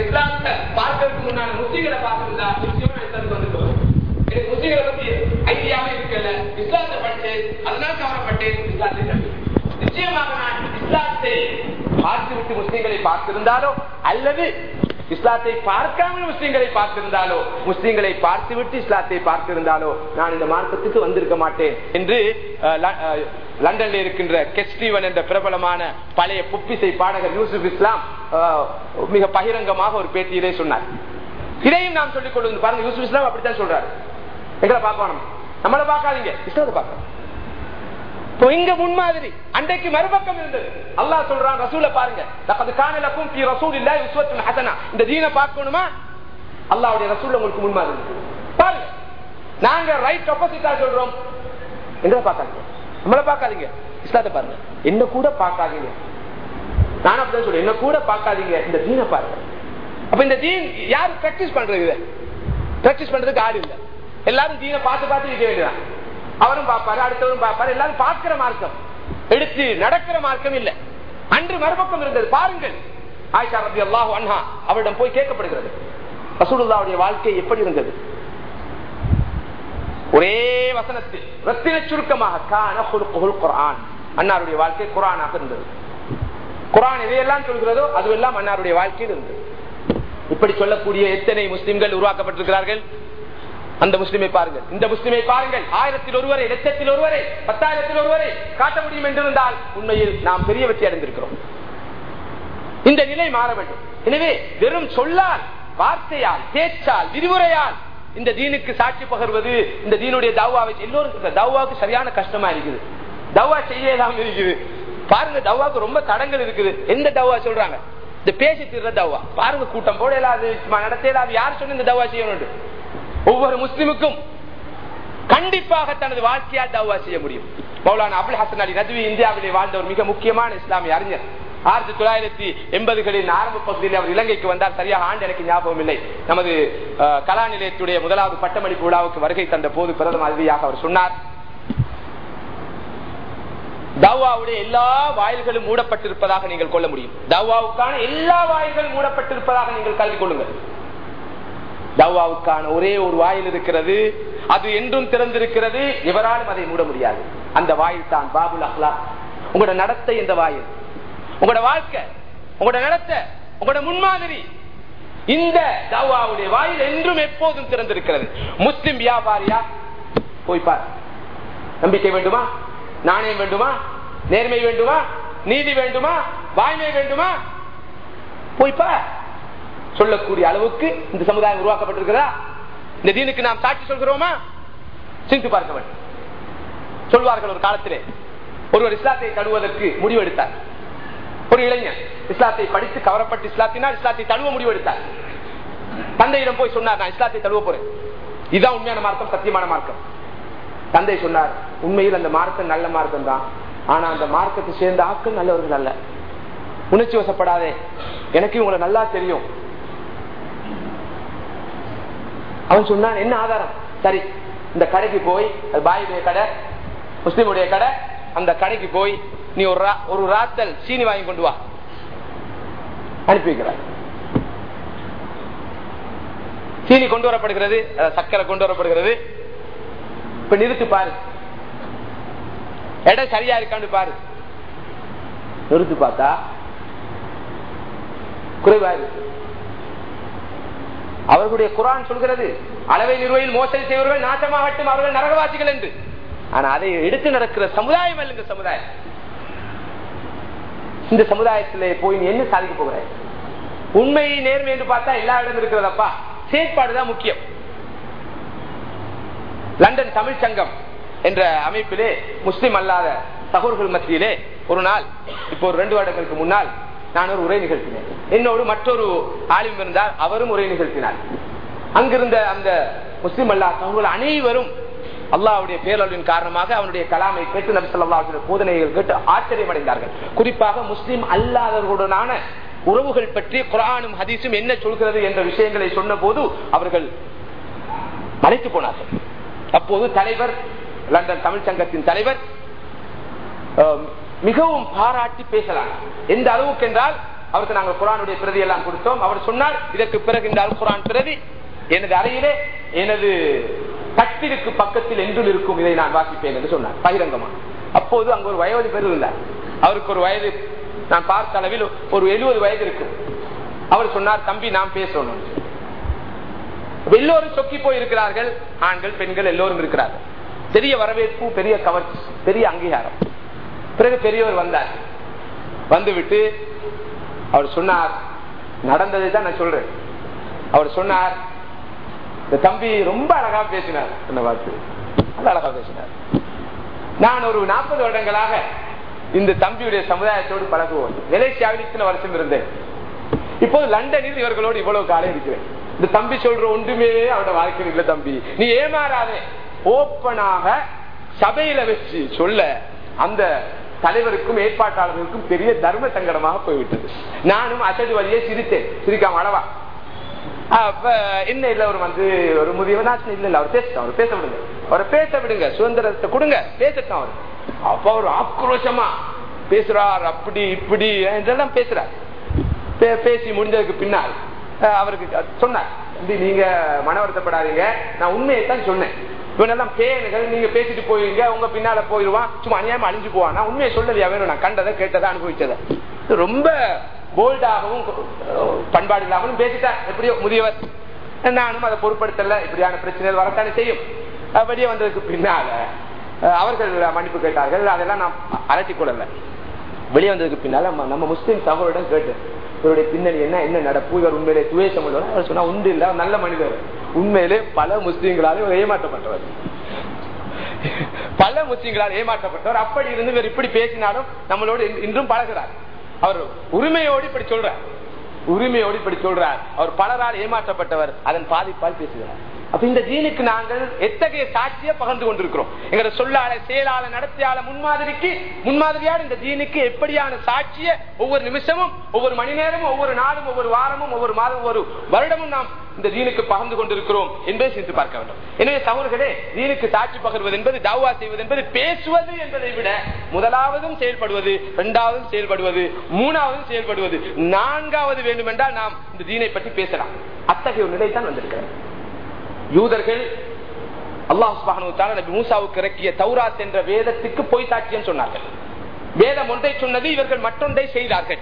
இஸ்லாத்தை பார்க்கறதுக்கு முன்னாடி முஸ்லிம்களை பார்க்கறதா நிச்சயமா இஸ்லாத்துக்கு வந்துருக்கோம் எனக்கு முஸ்லிம்களை பத்தி ஐடியாவே இருக்கல. இஸ்லாத்தை படித்தேன் அதனால் கவலைப்பட்டேன் இஸ்லாத்தை நிச்சயமாக நான் இஸ்லாத்தை பார்த்து விட்டு முஸ்லிம்களை பார்த்திருந்தாலோ அல்லது இஸ்லாத்தை பார்க்காமல் முஸ்லீம்களை பார்த்திருந்தாலோ முஸ்லிம்களை பார்த்துவிட்டு இஸ்லாத்தை பார்த்திருந்தாலோ நான் இந்த மார்க்கத்துக்கு வந்திருக்க மாட்டேன் என்று லண்டன்ல இருக்கின்ற கெஸ்டிவன் என்ற பிரபலமான பழைய புப்பிசை பாடகர் யூசுப் இஸ்லாம் மிக பகிரங்கமாக ஒரு பேட்டியிலே சொன்னார். இதையும் நாம் சொல்லிக் கொள்வது பாருங்க யூசுப் இஸ்லாம் அப்படித்தான் சொல்றாரு. எங்களை பார்க்கணும். நம்மளை பார்க்காதீங்க. இஸ்லாத்தை பார்க்கணும். இங்க முன்மாதிரி அன்றைக்கு மறுபக்கம் இருந்தது. அல்லாஹ் சொல்றான் ரசூல பாருங்க. அது காணலக்கும் ரசூல் இல்ல விஸ்வத்தின் ஹசனா. இந்த தீனை பார்க்கணுமா? அல்லாவுடைய ரசூல் உங்களுக்கு முன்மாதிரி பாருங்க. நாங்க ரைட் ஆப்போசிட்டா சொல்றோம். எங்களை பார்க்காதீங்க. நம்மளை பார்க்காதீங்க. இஸ்லாத்தை பாருங்க. என்ன கூட பார்க்காதீங்க. நானும் அப்படிதான் சொல்றேன். என்ன கூட பார்க்காதீங்க. இந்த தீனை பாருங்க. அப்ப இந்த தீன் யாரு பிராக்டிஸ் பண்றது பிராக்டிஸ் பண்றதுக்கு ஆள் இல்லை. எல்லாரும் தீனை பார்த்து பார்த்து இருக்க வேண்டியதான் அவரும் பார்ப்பாரு அடுத்தவரும் பார்ப்பாரு. எல்லாரும் பார்க்கிற மார்க்கம். எடுத்து நடக்கிற மார்க்கம் இல்ல. அன்று மறுபக்கம் இருந்தது. பாருங்கள். ஆயிஷா ரபி அல்லாஹு அன்ஹா அவரிடம் போய் கேட்கப்படுகிறது. ரசூலுல்லாவுடைய வாழ்க்கை எப்படி இருந்தது? ஒரே வசனத்தில் ரத்தின சுருக்கமாக கான குரான் அன்னாருடைய வாழ்க்கை குரானாக இருந்தது. குரான் எதையெல்லாம் சொல்கிறதோ அதுவெல்லாம் அன்னாருடைய வாழ்க்கையில் இருந்தது. இப்படி சொல்லக்கூடிய எத்தனை முஸ்லிம்கள் உருவாக்கப்பட்டிருக்கிறார்கள்? அந்த முஸ்லிமை பாருங்கள். இந்த முஸ்லிமை பாருங்கள். ஆயிரத்தில் ஒருவரை லட்சத்தில் ஒருவரை பத்தாயிரத்தில் ஒருவரை காட்ட முடியும் என்றிருந்தால் உண்மையில் நாம் பெரிய வெற்றி அடைந்திருக்கிறோம். இந்த நிலை மாற வேண்டும். எனவே வெறும் சொல்லால் வார்த்தையால் பேச்சால் விரிவுரையால் இந்த தீனுக்கு சாட்சி பகர்வது இந்த தீனுடைய தவாவை எல்லோரும் தவாவுக்கு சரியான கஷ்டமா இருக்குது. தவா செய்யலாம் இருக்குது. பாருங்க தவாவுக்கு ரொம்ப தடங்கள் இருக்குது. எந்த தவா சொல்றாங்க? இந்த பேசி திருற தவா. பாருங்க கூட்டம் போட இல்லாது நடத்த இல்லாது யார் சொன்ன இந்த தவா செய்யணும் ஒவ்வொரு முஸ்லிமுக்கும் கண்டிப்பாக தனது வாழ்க்கையால் தவா செய்ய முடியும். மௌலானா அபுல் ஹசன் அலி நதுவி இந்தியாவிலே வாழ்ந்த ஒரு மிக முக்கியமான இஸ்லாமிய அறிஞர். ஆயிரத்தி தொள்ளாயிரத்தி எண்பதுகளின் ஆரம்ப பகுதியில் அவர் இலங்கைக்கு வந்தார். சரியாக ஆண்டு எனக்கு ஞாபகம் இல்லை. நமது கலா நிலையத்துடைய முதலாவது பட்டமளிப்பு விழாவுக்கு வருகை தந்த போது பிரதம அதிதியாக அவர் சொன்னார். தவாவுடைய எல்லா வாயில்களும் மூடப்பட்டிருப்பதாக நீங்கள் கொள்ள முடியும். தவாவுக்கான எல்லா வாயில்களும் மூடப்பட்டிருப்பதாக நீங்கள் கல்வி கொள்ளுங்கள். தவாவுக்கான ஒரே ஒரு வாயில் இருக்கிறது. அது என்றும் திறந்திருக்கிறது. எவராலும் அதை மூட முடியாது. அந்த வாயில் தான் பாபுல் அஹ்லா உங்களோட நடத்தை இந்த வாயில். உங்களோட வாழ்க்கை உங்களோட நடத்த உங்களோட முன்மாதிரி. இந்த தவாவுடைய வாயில் என்றும் எப்போதும் திறந்திருக்கிறது. முஸ்லிம் வியாபாரியா? போய் நம்பிக்கை வேண்டுமா? நாணயம் வேண்டுமா? நேர்மை வேண்டுமா? நீதி வேண்டுமா? வாய்மை வேண்டுமா? போய் சொல்லக்கூடிய அளவுக்கு இந்த சமுதாயம் உருவாக்கப்பட்டிருக்கிறதா? இந்த தீனுக்கு நாம் சாட்சி சொல்கிறோமா? சிந்து பார்க்க வேண்டும். சொல்வார்கள் ஒரு காலத்திலே. ஒருவர் இஸ்லாத்தை தடுவதற்கு முடிவெடுத்தார். ஒரு இளைஞர் இஸ்லாத்தை படித்து கவரப்பட்டு இஸ்லாத்தினால் இஸ்லாத்தை தழுவ முடிவெடுத்தார். தந்தையிடம் போய் சொன்னார் நான் இஸ்லாத்தை தழுவ போறேன். இதுதான் உண்மையான மார்க்கம் சத்தியமான மார்க்கம். தந்தை சொன்னார் உண்மையில் அந்த மார்க்கம் நல்ல மார்க்கம் தான். ஆனா அந்த மார்க்கத்தை சேர்ந்த ஆக்கள் நல்லவர்கள் அல்ல. உணர்ச்சி வசப்படாதே. எனக்கு உங்களை நல்லா தெரியும். அவன் சொன்னான் என்ன ஆதாரம்? சரி இந்த கடைக்கு போய் பாயுடைய கடை முஸ்லீமுடைய கடை அந்த கடைக்கு போய் நீ ஒரு ஒரு ராத்தல் சீனி வாங்கி கொண்டு வா. அனுப்பி வைக்கிறார். சீனி கொண்டு வரப்படுகிறது சக்கரை கொண்டு வரப்படுகிறது. இப்ப நிறுத்து பாரு. இடம் சரியா இருக்கான்னு பாரு. நிறுத்து பார்த்தா குறைவா இருக்கு. அவர்களுடைய குரான் சொல்கிறது அளவை நிறுவையில் மோசடி செய்வர்கள் நாசமாகட்டும் அவர்கள் நரகவாசிகள் என்று. ஆனா அதை எடுத்து நடக்கிற சமுதாயம் அல்ல இந்த சமுதாயம். இந்த சமுதாயத்திலே போய் நீ என்ன சாதிக்க போகிற? உண்மையை நேர்மை என்று பார்த்தா எல்லா இடம் இருக்கிறதப்பா? செயற்பாடுதான் முக்கியம். லண்டன் தமிழ் சங்கம் என்ற அமைப்பிலே முஸ்லிம் அல்லாத சகோர்கள் மத்தியிலே ஒரு நாள் இப்போ ஒரு ரெண்டு வருடங்களுக்கு முன்னால் நான் ஒரு உரை நிகழ்த்தினேன். என்னோடு மற்றொரு ஆலிம் இருந்தார் அவரும் உரை நிகழ்த்தினார். அங்கிருந்த அந்த முஸ்லிம் அல்லா சகோதரர்கள் அனைவரும் அல்லாவுடைய பேரழிவின் காரணமாக அவனுடைய கலாமை கேட்டு நபி சொல்லாவுடைய போதனைகள் கேட்டு ஆச்சரியமடைந்தார்கள். குறிப்பாக முஸ்லிம் அல்லாதவர்களுடனான உறவுகள் பற்றி குரானும் ஹதீஸும் என்ன சொல்கிறது என்ற விஷயங்களை சொன்ன போது அவர்கள் மறைத்து போனார்கள். அப்போது தலைவர் லண்டன் தமிழ் சங்கத்தின் தலைவர் மிகவும் பாராட்டி பேசலாம். எந்த அளவுக்கு என்றால் அவருக்கு நாங்கள் குரானுடைய பிரதி எல்லாம் கொடுத்தோம். அவர் சொன்னார் இதற்கு பிறகு இந்த அல் குரான் பிரதி. எனது அறையிலே எனது கட்டிற்கு பக்கத்தில் என்றும் இருக்கும் இதை நான் வாசிப்பேன் என்று சொன்னார் பகிரங்கமா அப்போது அங்கு ஒரு வயது பேர் இருந்தார். அவருக்கு ஒரு வயது நான் பார்த்த அளவில் ஒரு எழுபது வயது இருக்கு அவர் சொன்னார் தம்பி நாம் பேசணும். எல்லோரும் சொக்கி போய் இருக்கிறார்கள் ஆண்கள் பெண்கள் எல்லோரும் இருக்கிறார்கள். பெரிய வரவேற்பு பெரிய கவர்ச்சி பெரிய அங்கீகாரம். பிறகு பெரியவர் வந்தார். வந்துவிட்டு அவர் சொன்னார் நடந்ததை தான் நான் சொல்றேன். அவர் சொன்னார் இந்த தம்பி ரொம்ப அழகா பேசினார். என்ன பார்த்து நல்ல அழகா பேசினார். நான் ஒரு நாற்பது வருடங்களாக இந்த தம்பியுடைய சமுதாயத்தோடு பழகுவோம். மலேசியாவில் இத்தனை வருஷம் இருந்தேன். இப்போது லண்டனில் இவர்களோடு இவ்வளவு காலம் இருக்கிறேன். இந்த தம்பி சொல்ற ஒன்றுமே அவரோட வாழ்க்கையில் இல்லை தம்பி. நீ ஏமாறாதே. ஓப்பனாக சபையில வச்சு சொல்ல அந்த தலைவருக்கும் ஏற்பாட்டாளர்களுக்கும் பெரிய தர்ம சங்கடமாக போய்விட்டது. நானும் அசடு வழியே சிரித்தேன். சிரிக்காம அளவா அப்ப என்ன இல்ல அவர் வந்து ஒரு முதியவர் நான் இல்ல இல்ல அவர் பேசட்டும் அவர் பேச விடுங்க. அவரை பேச விடுங்க சுதந்திரத்தை கொடுங்க பேசட்டும் அவர். அப்ப அவர் ஆக்ரோஷமா பேசுறார் அப்படி இப்படி என்றெல்லாம் பேசுறார். பேசி முடிஞ்சதுக்கு பின்னால் அவருக்கு சொன்னார் நீங்க மன வருத்தப்படாதீங்க நான் உண்மையை தான் சொன்னேன். இவனெல்லாம் பேனுகள் நீங்க பேசிட்டு போயிருங்க உங்க பின்னால போயிருவான் சும்மா அநியாயமா அழிஞ்சு போவான். நான் உண்மையை சொல்லலையா வேணும் நான் கண்டதை கேட்டதை அனுபவிச்சதை. ரொம்ப போல்டாகவும் பண்பாடு இல்லாமலும் பேசிட்டேன் எப்படியோ முதியவர். நானும் அதை பொருட்படுத்தல இப்படியான பிரச்சனைகள் வரத்தானே செய்யும். அப்படியே வெளியே வந்ததுக்கு பின்னால அவர்கள் மன்னிப்பு கேட்டார்கள். அதெல்லாம் நான் அலட்டி கொள்ளல. வெளியே வந்ததுக்கு பின்னால நம்ம- முஸ்லீம் சகோதரிடம் கேட்டேன். இவருடைய பின்னணி என்ன என்ன நடப்பு இவர் உண்மையிலே துவேஷம் உள்ளவர்? அவர் சொன்னா உண்டு இல்ல நல்ல மனிதர். உண்மையிலே பல முஸ்லீம்களாலே இவர் ஏமாற்றப்பட்டவர். பல முஸ்லீம்களால் ஏமாற்றப்பட்டவர். அப்படி இருந்து இவர் இப்படி பேசினாலும் நம்மளோடு இன்- இன்றும் பழகிறார். அவர் உரிமையோடு இப்படி சொல்றார். உரிமையோடு இப்படி சொல்றார். அவர் பலரால் ஏமாற்றப்பட்டவர். அதன் பாதிப்பால் பேசுகிறார். அப்ப இந்த தீனுக்கு நாங்கள் எத்தகைய சாட்சியை பகிர்ந்து கொண்டிருக்கிறோம்? எங்களோட சொல்லாள செயலாள நடத்தியாள முன்மாதிரிக்கு முன்மாதிரியான இந்த தீனுக்கு எப்படியான சாட்சிய ஒவ்வொரு நிமிஷமும் ஒவ்வொரு மணி நேரமும் ஒவ்வொரு நாளும் ஒவ்வொரு வாரமும் ஒவ்வொரு மாதம் ஒவ்வொரு வருடமும் நாம் இந்த தீனுக்கு பகிர்ந்து கொண்டிருக்கிறோம் என்பதை சிந்தித்து பார்க்க வேண்டும். எனவே தமிழர்களே தீனுக்கு சாட்சி பகிர்வது என்பது தாவா செய்வது என்பது பேசுவது என்பதை விட முதலாவதும் செயல்படுவது இரண்டாவதும் செயல்படுவது மூணாவதும் செயல்படுவது நான்காவது வேண்டுமென்றால் நாம் இந்த தீனை பற்றி பேசலாம். அத்தகைய ஒரு நிலை தான் வந்திருக்கிறேன் யூதர்கள் அல்லாஹ் மூசாவுக்கு இறக்கிய தௌராத் என்ற வேதத்துக்கு போய் சாட்சியம் சொன்னார்கள். வேதம் ஒன்றை சொன்னது இவர்கள் மற்றொன்றை செய்தார்கள்.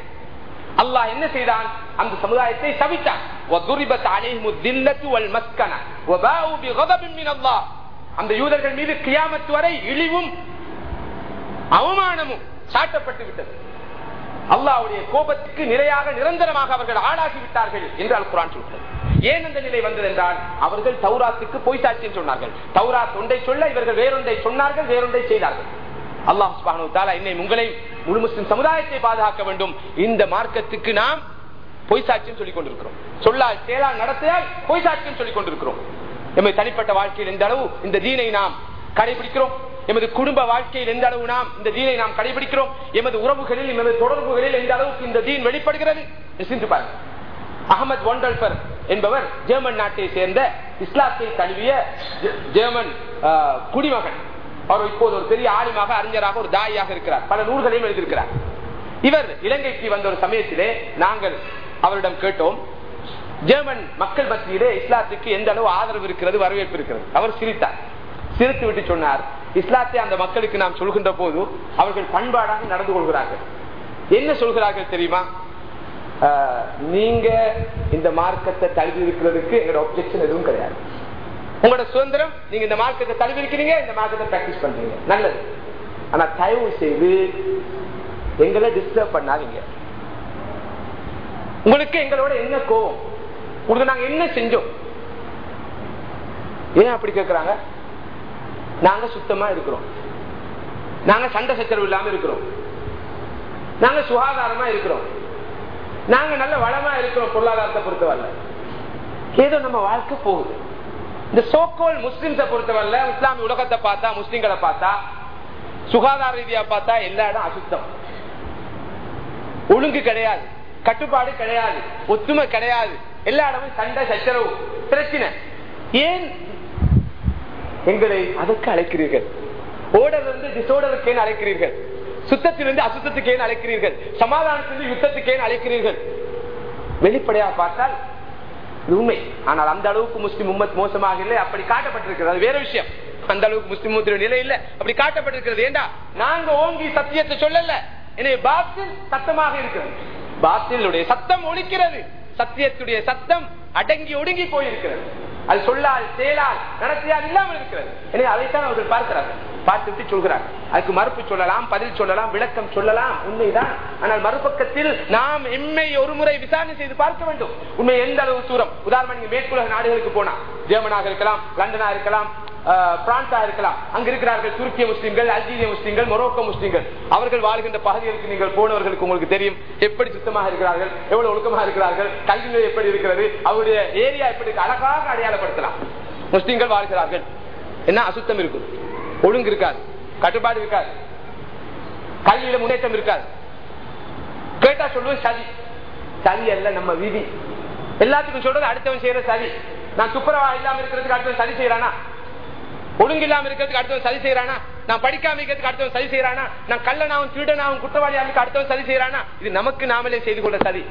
அல்லாஹ் என்ன செய்தான்? அந்த சமுதாயத்தை சவித்தான். அந்த யூதர்கள் மீது கியாமத்து வரை இழிவும் அவமானமும் சாட்டப்பட்டு விட்டது. அல்லாவுடைய கோபத்துக்கு நிறையாக நிரந்தரமாக அவர்கள் ஆளாகிவிட்டார்கள் என்றால் குரான் சொல்கிறது. ஏன் அந்த நிலை வந்தது என்றால் அவர்கள் தௌராத்துக்கு பொய் சாட்சியம் சொன்னார்கள். தௌராத் ஒன்றை சொல்ல இவர்கள் வேறொன்றை சொன்னார்கள் வேறொன்றை செய்தார்கள். அல்லாஹ் என்னை உங்களை முழு முஸ்லிம் சமுதாயத்தை பாதுகாக்க வேண்டும். இந்த மார்க்கத்துக்கு நாம் பொய் சாட்சியம் சொல்லிக் கொண்டிருக்கிறோம். சொல்லால் செயலால் நடத்தையால் பொய் சாட்சியம் சொல்லிக் கொண்டிருக்கிறோம். எமது தனிப்பட்ட வாழ்க்கையில் எந்த அளவு இந்த தீனை நாம் கடைபிடிக்கிறோம்? எமது குடும்ப வாழ்க்கையில் எந்த அளவு நாம் இந்த தீனை நாம் கடைபிடிக்கிறோம்? எமது உறவுகளில் எமது தொடர்புகளில் எந்த அளவுக்கு இந்த தீன் வெளிப்படுகிறது? சிந்து பாருங்கள் அகமது ஒண்டல்பர் என்பவர் ஜெர்மன் நாட்டை சேர்ந்த இஸ்லாத்தை தழுவிய ஜெ- ஜெர்மன் குடிமகன். அவர் இப்போது ஒரு பெரிய ஆலிமாக அறிஞராக ஒரு தாயாக இருக்கிறார். பல நூல்களையும் எழுதியிருக்கிறார். இவர் இலங்கைக்கு வந்த ஒரு சமயத்திலே நாங்கள் அவரிடம் கேட்டோம் ஜெர்மன் மக்கள் மத்தியிலே இஸ்லாத்துக்கு எந்த அளவு ஆதரவு இருக்கிறது வரவேற்பு இருக்கிறது? அவர் சிரித்தார். சிரித்து விட்டு சொன்னார் இஸ்லாத்தை அந்த மக்களுக்கு நாம் சொல்கின்ற போது அவர்கள் பண்பாடாக நடந்து கொள்கிறார்கள். என்ன சொல்கிறார்கள் தெரியுமா? நீங்க இந்த மார்க்கத்தை தழுவி இருக்கிறதுக்கு எங்களோட ஒப்ஜெக்ஷன் எதுவும் கிடையாது. உங்களோட சுதந்திரம் நீங்க இந்த மார்க்கத்தை தழுவி இருக்கிறீங்க இந்த மார்க்கத்தை பிராக்டிஸ் பண்றீங்க. நல்லது. ஆனா தயவு செய்து எங்களை டிஸ்டர்ப் பண்ணாதீங்க. உங்களுக்கு எங்களோட என்ன கோவம் உங்களுக்கு நாங்க என்ன செஞ்சோம்? ஏன் அப்படி கேட்கிறாங்க நாங்க சுத்தமா இருக்கிறோம். நாங்க சண்டை சச்சரவு இல்லாம இருக்கிறோம். நாங்க சுகாதாரமா இருக்கிறோம். நாங்க நல்ல வளமா இருக்கிறோம் பொருளாதாரத்தை பொறுத்தவரை ஏதோ நம்ம வாழ்க்கை போகுது. இந்த சோக்கோல் முஸ்லிம்ஸை பொறுத்தவரை இஸ்லாமிய உலகத்தை பார்த்தா முஸ்லிம்களை பார்த்தா சுகாதார ரீதியா பார்த்தா எல்லா இடம் அசுத்தம். ஒழுங்கு கிடையாது. கட்டுப்பாடு கிடையாது. ஒத்துமை கிடையாது. எல்லா இடமும் சண்டை சச்சரவு பிரச்சனை. ஏன் எங்களை அதற்கு அழைக்கிறீர்கள்? ஓடர் வந்து ஏன் அழைக்கிறீர்கள்? சுத்தத்திலிருந்து அசுத்தத்துக்கு ஏன் அழைக்கிறீர்கள்? சமாதானத்திலிருந்து யுத்தத்துக்கு ஏன் அழைக்கிறீர்கள்? வெளிப்படையாக பார்த்தால் உண்மை. ஆனால் அந்த அளவுக்கு முஸ்லிம் உம்மத் மோசமாக இல்லை அப்படி காட்டப்பட்டிருக்கிறது. அது வேற விஷயம். அந்த அளவுக்கு முஸ்லிம் உம்மத்தின் நிலை இல்லை. அப்படி காட்டப்பட்டிருக்கிறது. ஏண்டா? நாங்க ஓங்கி சத்தியத்தை சொல்லல. எனவே பாத்தில் சத்தமாக இருக்கிறது. பாத்திலுடைய சத்தம் ஒழிக்கிறது சத்தியத்துடைய சத்தம் அடங்கி ஒடுங்கி போயிருக்கிறது. அது சொல்லால் செயலால் நடத்தியால் இல்லாமல் இருக்கிறது. எனவே அதைத்தான் அவர்கள் பார்க்கிறார்கள் பார்த்துட்டு சொல்கிறார். அதுக்கு மறுப்பு சொல்லலாம் பதில் சொல்லலாம் விளக்கம் சொல்லலாம். உண்மைதான். ஆனால் மறுபக்கத்தில் நாம் எம்மை ஒரு முறை விசாரணை செய்து பார்க்க வேண்டும். உண்மை எந்த அளவு தூரம்? உதாரணம் நீங்க மேற்குலக நாடுகளுக்கு போனா ஜெர்மனாக இருக்கலாம் லண்டனா இருக்கலாம் பிரான்சா இருக்கலாம். அங்க இருக்கிறார்கள் துருக்கிய முஸ்லீம்கள் அல்ஜீரிய முஸ்லீம்கள் மொரோக்கோ முஸ்லீம்கள். அவர்கள் வாழ்கின்ற பகுதிகளுக்கு நீங்கள் போனவர்களுக்கு உங்களுக்கு தெரியும் எப்படி சுத்தமாக இருக்கிறார்கள் எவ்வளவு ஒழுக்கமாக இருக்கிறார்கள் கல்வி எப்படி இருக்கிறது அவருடைய ஏரியா எப்படி அழகாக அடையாளப்படுத்தலாம். முஸ்லீம்கள் வாழ்கிறார்கள். என்ன அசுத்தம் இருக்கும்? ஒழுங்கு இருக்காது கட்டுப்பாடு இருக்காது கல்வியில முன்னேற்றம் இருக்காது. கேட்டா சொல்லுவது சதி. சதி அல்ல நம்ம விதி. எல்லாத்துக்கும் சொல்றது அடுத்தவன் செய்யற சதி. நான் துப்புரவா இல்லாம இருக்கிறதுக்கு அடுத்தவன் சதி செய்யறானா? ஒழுங்கு இல்லாம இருக்கிறதுக்கு அடுத்தவன் சதி செய்யறானா நான் படிக்காம இருக்கிறதுக்கு அடுத்தவன் சதி செய்யறானா நான் கள்ளனாவும் திருடனாவும் குற்றவாளியாவுக்கு அடுத்தவன் சதி செய்யறானா இது நமக்கு நாமளே செய்து கொண்ட சதி.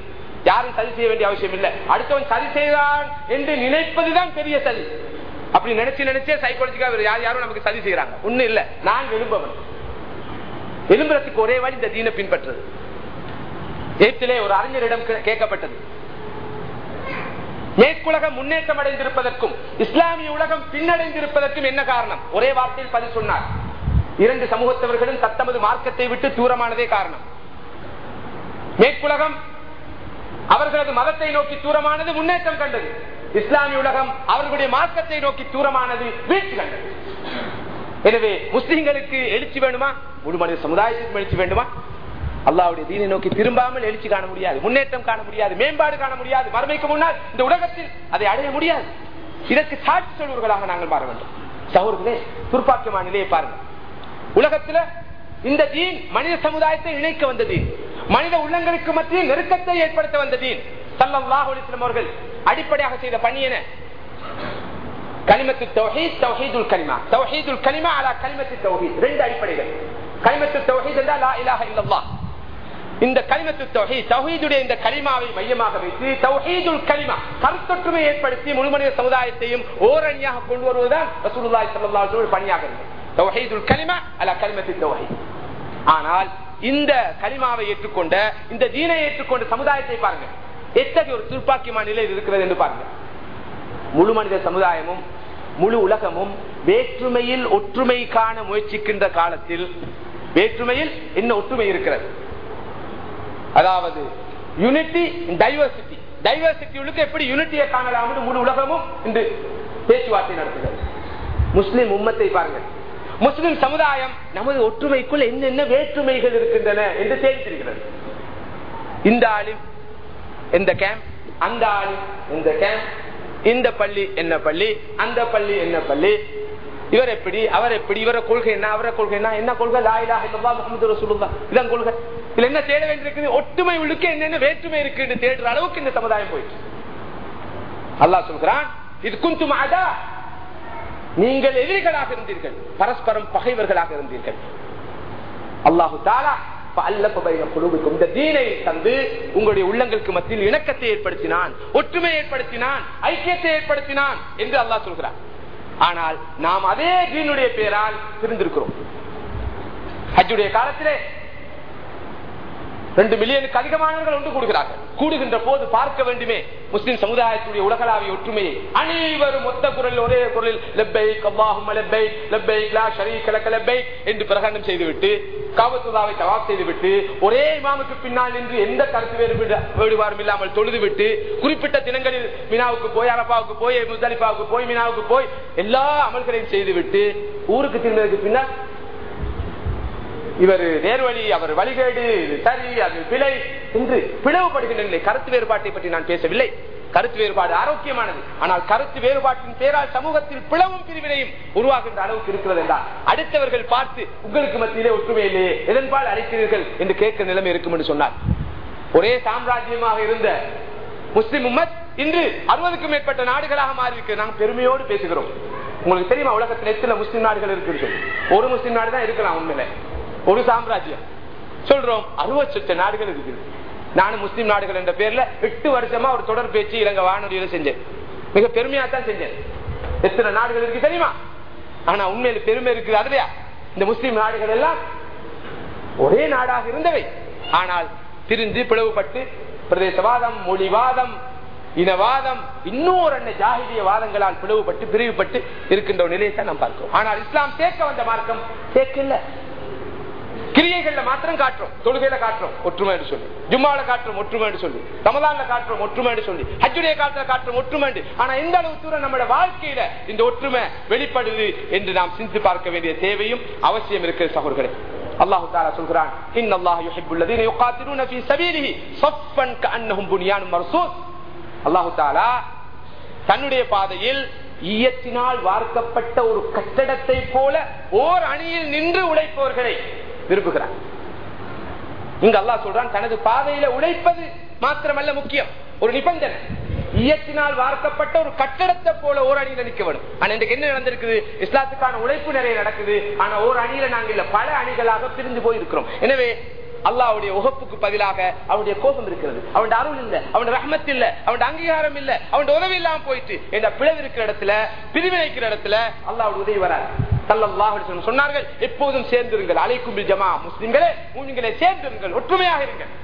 யாரும் சதி செய்ய வேண்டிய அவசியம் இல்லை. அடுத்தவன் சதி செய்தான் என்று நினைப்பதுதான் பெரிய சதி. அப்படி நினைச்சு நினைச்சே சைக்காலஜிக்கா யார் யாரும் நமக்கு சதி செய்யறாங்க ஒண்ணு இல்ல. நான் விரும்பவன். விரும்புறதுக்கு ஒரே வழி இந்த தீனை பின்பற்றது ஏத்திலே ஒரு அறிஞரிடம் கே- கேட்கப்பட்டது. மேற்குலகம் முன்னேற்றம் அடைந்திருப்பதற்கும் இஸ்லாமிய உலகம் பின்னடைந்திருப்பதற்கும் என்ன காரணம்? ஒரே வார்த்தையில் பதில் சொன்னார். இரண்டு சமூகத்தவர்களும் தத்தமது மார்க்கத்தை விட்டு தூரமானதே காரணம். மேற்குலகம் அவர்களது மதத்தை நோக்கி தூரமானது முன்னேற்றம் கண்டது. இஸ்லாமிய உலகம் அவர்களுடைய மார்க்கத்தை நோக்கி தூரமானது வீழ்ச்சி கண்டது. எனவே முஸ்லிம்களுக்கு எழுச்சி வேண்டுமா முழு மனித சமுதாயத்துக்கு எழுச்சி வேண்டுமா? அல்லாவுடைய தீனை நோக்கி திரும்பாமல் எழுச்சி காண முடியாது முன்னேற்றம் காண முடியாது மேம்பாடு காண முடியாது. மறுமைக்கு முன்னால் இந்த உலகத்தில் அதை அடைய முடியாது. இதற்கு சாட்சி சொல்வர்களாக நாங்கள் மாற வேண்டும். சகோதரர்களே துர்ப்பாக்கியமான நிலையை பாருங்கள் உலகத்துல இந்த தீன் மனித சமுதாயத்தை இணைக்க வந்த தீன் மனித உள்ளங்களுக்கு மத்தியில் நெருக்கத்தை ஏற்படுத்த வந்த தீன் சல்லல்லாஹு அவர்கள் அடிப்படையாக செய்த பணி என கனிமத்து தௌஹீத் தௌஹீதுல் கனிமா தௌஹீதுல் அலா கலிமத்து தௌஹீத். ரெண்டு அடிப்படைகள். கனிமத்து தௌஹீத் என்றால் லா இலாஹ இல்லல்லாஹ். இந்த கலிமத்து தொகை தௌஹீதுடைய இந்த கலிமாவை மையமாக வைத்து தௌஹீதுல் கலிமா கருத்தொற்றுமை ஏற்படுத்தி முழுமனித சமுதாயத்தையும் ஓரணியாக கொண்டு வருவதுதான் ரசூலுல்லாஹி ஸல்லல்லாஹு பணியாக இருந்தது. தௌஹீதுல் கலிமா அல்ல கலிமத்து தௌஹீத். ஆனால் இந்த கலிமாவை ஏற்றுக்கொண்ட இந்த தீனை ஏற்றுக்கொண்ட சமுதாயத்தை பாருங்க. எத்தகைய ஒரு துர்ப்பாக்கியமான நிலையில் இருக்கிறது என்று பாருங்க. முழு மனித சமுதாயமும் முழு உலகமும் வேற்றுமையில் ஒற்றுமை காண முயற்சிக்கின்ற காலத்தில் வேற்றுமையில் என்ன ஒற்றுமை இருக்கிறது? அதாவது யூனிட்டி டைவர்சிட்டி டைவர்சிட்டி எப்படி யூனிட்டியை காணலாம் முழு உலகமும் இன்று பேச்சுவார்த்தை நடத்துகிறது. முஸ்லிம் உம்மத்தை பாருங்கள். முஸ்லிம் சமுதாயம் நமது ஒற்றுமைக்குள் என்னென்ன வேற்றுமைகள் இருக்கின்றன என்று தெரிவித்திருக்கிறது இந்த ஆளும் இந்த கேம்ப் அந்த ஆளும் இந்த கேம்ப் இந்த பள்ளி என்ன பள்ளி அந்த பள்ளி என்ன பள்ளி. இவர் எப்படி அவர் எப்படி இவர கொள்கை என்ன அவர கொள்கை என்ன என்ன கொள்கை? லாயிலா இல்லவா முகமது ரசூலுல்லா கொள்கை. இதுல என்ன தேட வேண்டியிருக்குது? ஒற்றுமை உழுக்க என்னென்ன வேற்றுமை இருக்குன்னு தேடுற அளவுக்கு இந்த சமுதாயம் போயிட்டு அல்லா சொல்கிறான் இது குந்தும் அதா. நீங்கள் எதிரிகளாக இருந்தீர்கள். பரஸ்பரம் பகைவர்களாக இருந்தீர்கள். அல்லாஹு தாலா இந்த தீனை தந்து உங்களுடைய உள்ளங்களுக்கு மத்தியில் இணக்கத்தை ஏற்படுத்தினான் ஒற்றுமை ஏற்படுத்தினான் ஐக்கியத்தை ஏற்படுத்தினான் என்று அல்லாஹ் சொல்கிறார் ஆனால் நாம் அதே தீனுடைய பெயரால் பிரிந்திருக்கிறோம். ஹஜ்ஜுடைய காலத்திலே ரெண்டு மில்லியனுக்கு அதிகமானவர்கள் ஒன்று கூடுகிறார்கள். கூடுகின்ற போது பார்க்க வேண்டுமே முஸ்லிம் சமுதாயத்துடைய உலகளாவிய ஒற்றுமையை. அனைவரும் மொத்த குரல் ஒரே குரலில் லெப்பை அல்லாஹும் லெப்பை லெப்பை லா ஷரீக் கலக்க லெப்பை என்று பிரகடனம் செய்துவிட்டு காவத்துதாவை தவாப் செய்துவிட்டு ஒரே இமாமுக்கு பின்னால் நின்று எந்த கருத்து வேறுபாடும் இல்லாமல் தொழுதுவிட்டு குறிப்பிட்ட தினங்களில் மினாவுக்கு போய் அரப்பாவுக்கு போய் முத்தலிப்பாவுக்கு போய் மினாவுக்கு போய் எல்லா அமல்களையும் செய்துவிட்டு ஊருக்கு திரும்பதற்கு பின்னால் இவர் நேர்வழி அவர் வழிகேடு இது சரி அது பிழை என்று பிளவுபடுகின்ற நிலை. கருத்து வேறுபாட்டை பற்றி நான் பேசவில்லை. கருத்து வேறுபாடு ஆரோக்கியமானது. ஆனால் கருத்து வேறுபாட்டின் பேரால் சமூகத்தில் பிளவும் பிரிவினையும் உருவாகின்ற அளவுக்கு இருக்கிறது என்றால் அடுத்தவர்கள் பார்த்து உங்களுக்கு மத்தியிலே ஒற்றுமை இல்லையே எதன்பால் அழைக்கிறீர்கள் என்று கேட்கிற நிலைமை இருக்கும் என்று சொன்னார். ஒரே சாம்ராஜ்யமாக இருந்த முஸ்லிம் உம்மத் இன்று அறுபதுக்கும் மேற்பட்ட நாடுகளாக மாறியிருக்கு. நாங்கள் பெருமையோடு பேசுகிறோம். உங்களுக்கு தெரியுமா உலகத்தில் எத்தனை முஸ்லிம் நாடுகள் இருக்கு ஒரு முஸ்லிம் நாடு தான் இருக்கலாம் உண்மையில. ஒரு சாம்ராஜ்யம். சொல்றோம் அறுபது நாடுகள் இருக்குது. நானும் முஸ்லிம் நாடுகள் என்ற பேர்ல எட்டு வருஷமா ஒரு தொடர் பேச்சு இலங்கை வானொலியில செஞ்சேன். மிக பெருமையா தான் செஞ்சேன். எத்தனை நாடுகள் இருக்கு தெரியுமா? ஆனா உண்மையில பெருமை இருக்குது அதுலயா? இந்த முஸ்லிம் நாடுகள் எல்லாம் ஒரே நாடாக இருந்தவை. ஆனால் பிரிந்து பிளவுபட்டு பிரதேசவாதம் மொழிவாதம் இனவாதம் இன்னொரு அண்ண ஜாகிரிய வாதங்களால் பிளவுபட்டு பிரிவுபட்டு இருக்கின்ற ஒரு நிலையை தான் நாம் பார்க்கிறோம். ஆனால் இஸ்லாம் சேர்க்க வந்த மார்க்கம் சேர்க்க கிரியைகள்ல மாத்திரம் காட்டுறோம். தொழுகையில காட்டுறோம். ஒற்றுமை சொல்லி. ஜும்மாவில காட்டுறோம் ஒற்றுமை சொல்லி. ரமலான்ல காட்டுறோம் ஒற்றுமை சொல்லி. ஹஜ்ஜுடைய காலத்துல காட்டுறோம் ஒற்றுமை ஆனா எந்த அளவு தூரம் நம்மளோட வாழ்க்கையில இந்த ஒற்றுமை வெளிப்படுது என்று நாம் சிந்தித்து பார்க்க வேண்டிய தேவையும் அவசியம் இருக்கிற சகோதரர்களே. அல்லாஹு தாலா சொல்கிறான் இன் அல்லாஹ் யுஹிப்புல்லதீன யுகாத்திலூன ஃபீ சபீலிஹி ஸஃபன் கஅன்னஹும் புன்யானும் மர்சூஸ் அல்லாஹு தாலா தன்னுடைய பாதையில் ஈயத்தினால் வார்க்கப்பட்ட ஒரு கட்டடத்தை போல ஓர் அணியில் நின்று உழைப்பவர்களை விரும்புகிறான் இங்க அல்லாஹ் சொல்றான் தனது பாதையில உழைப்பது மாத்திரமல்ல முக்கியம். ஒரு நிபந்தனை. ஈயத்தினால் வார்க்கப்பட்ட ஒரு கட்டடத்தை போல ஓர் அணியில நிக்க வேணும். ஆனா இன்றைக்கு என்ன நடந்திருக்குது? இஸ்லாத்துக்கான உழைப்பு நிறைய நடக்குது. ஆனா ஒரு அணியில நாங்க இல்ல பல அணிகளாக பிரிந்து போய் இருக்கிறோம் எனவே அல்லாவுடைய உகப்புக்கு பதிலாக அவனுடைய கோபம் இருக்கிறது. அவனுடைய அருள் இல்ல அவனுடைய ரஹமத் இல்ல அவனுடைய அங்கீகாரம் இல்ல அவனுடைய உதவி இல்லாம போயிட்டு என்ற பிளவு இருக்கிற இடத்துல பிரிவினைக்கிற இடத்துல அல்லாவுடைய உதவி வராது. சொன்னார்கள் எப்போதும் சேர்ந்திருங்கள். அலைக்கும் ஜமா முஸ்லிம்களே மூமின்களே சேர்ந்திருங்கள் ஒற்றுமையாக இருங்கள்.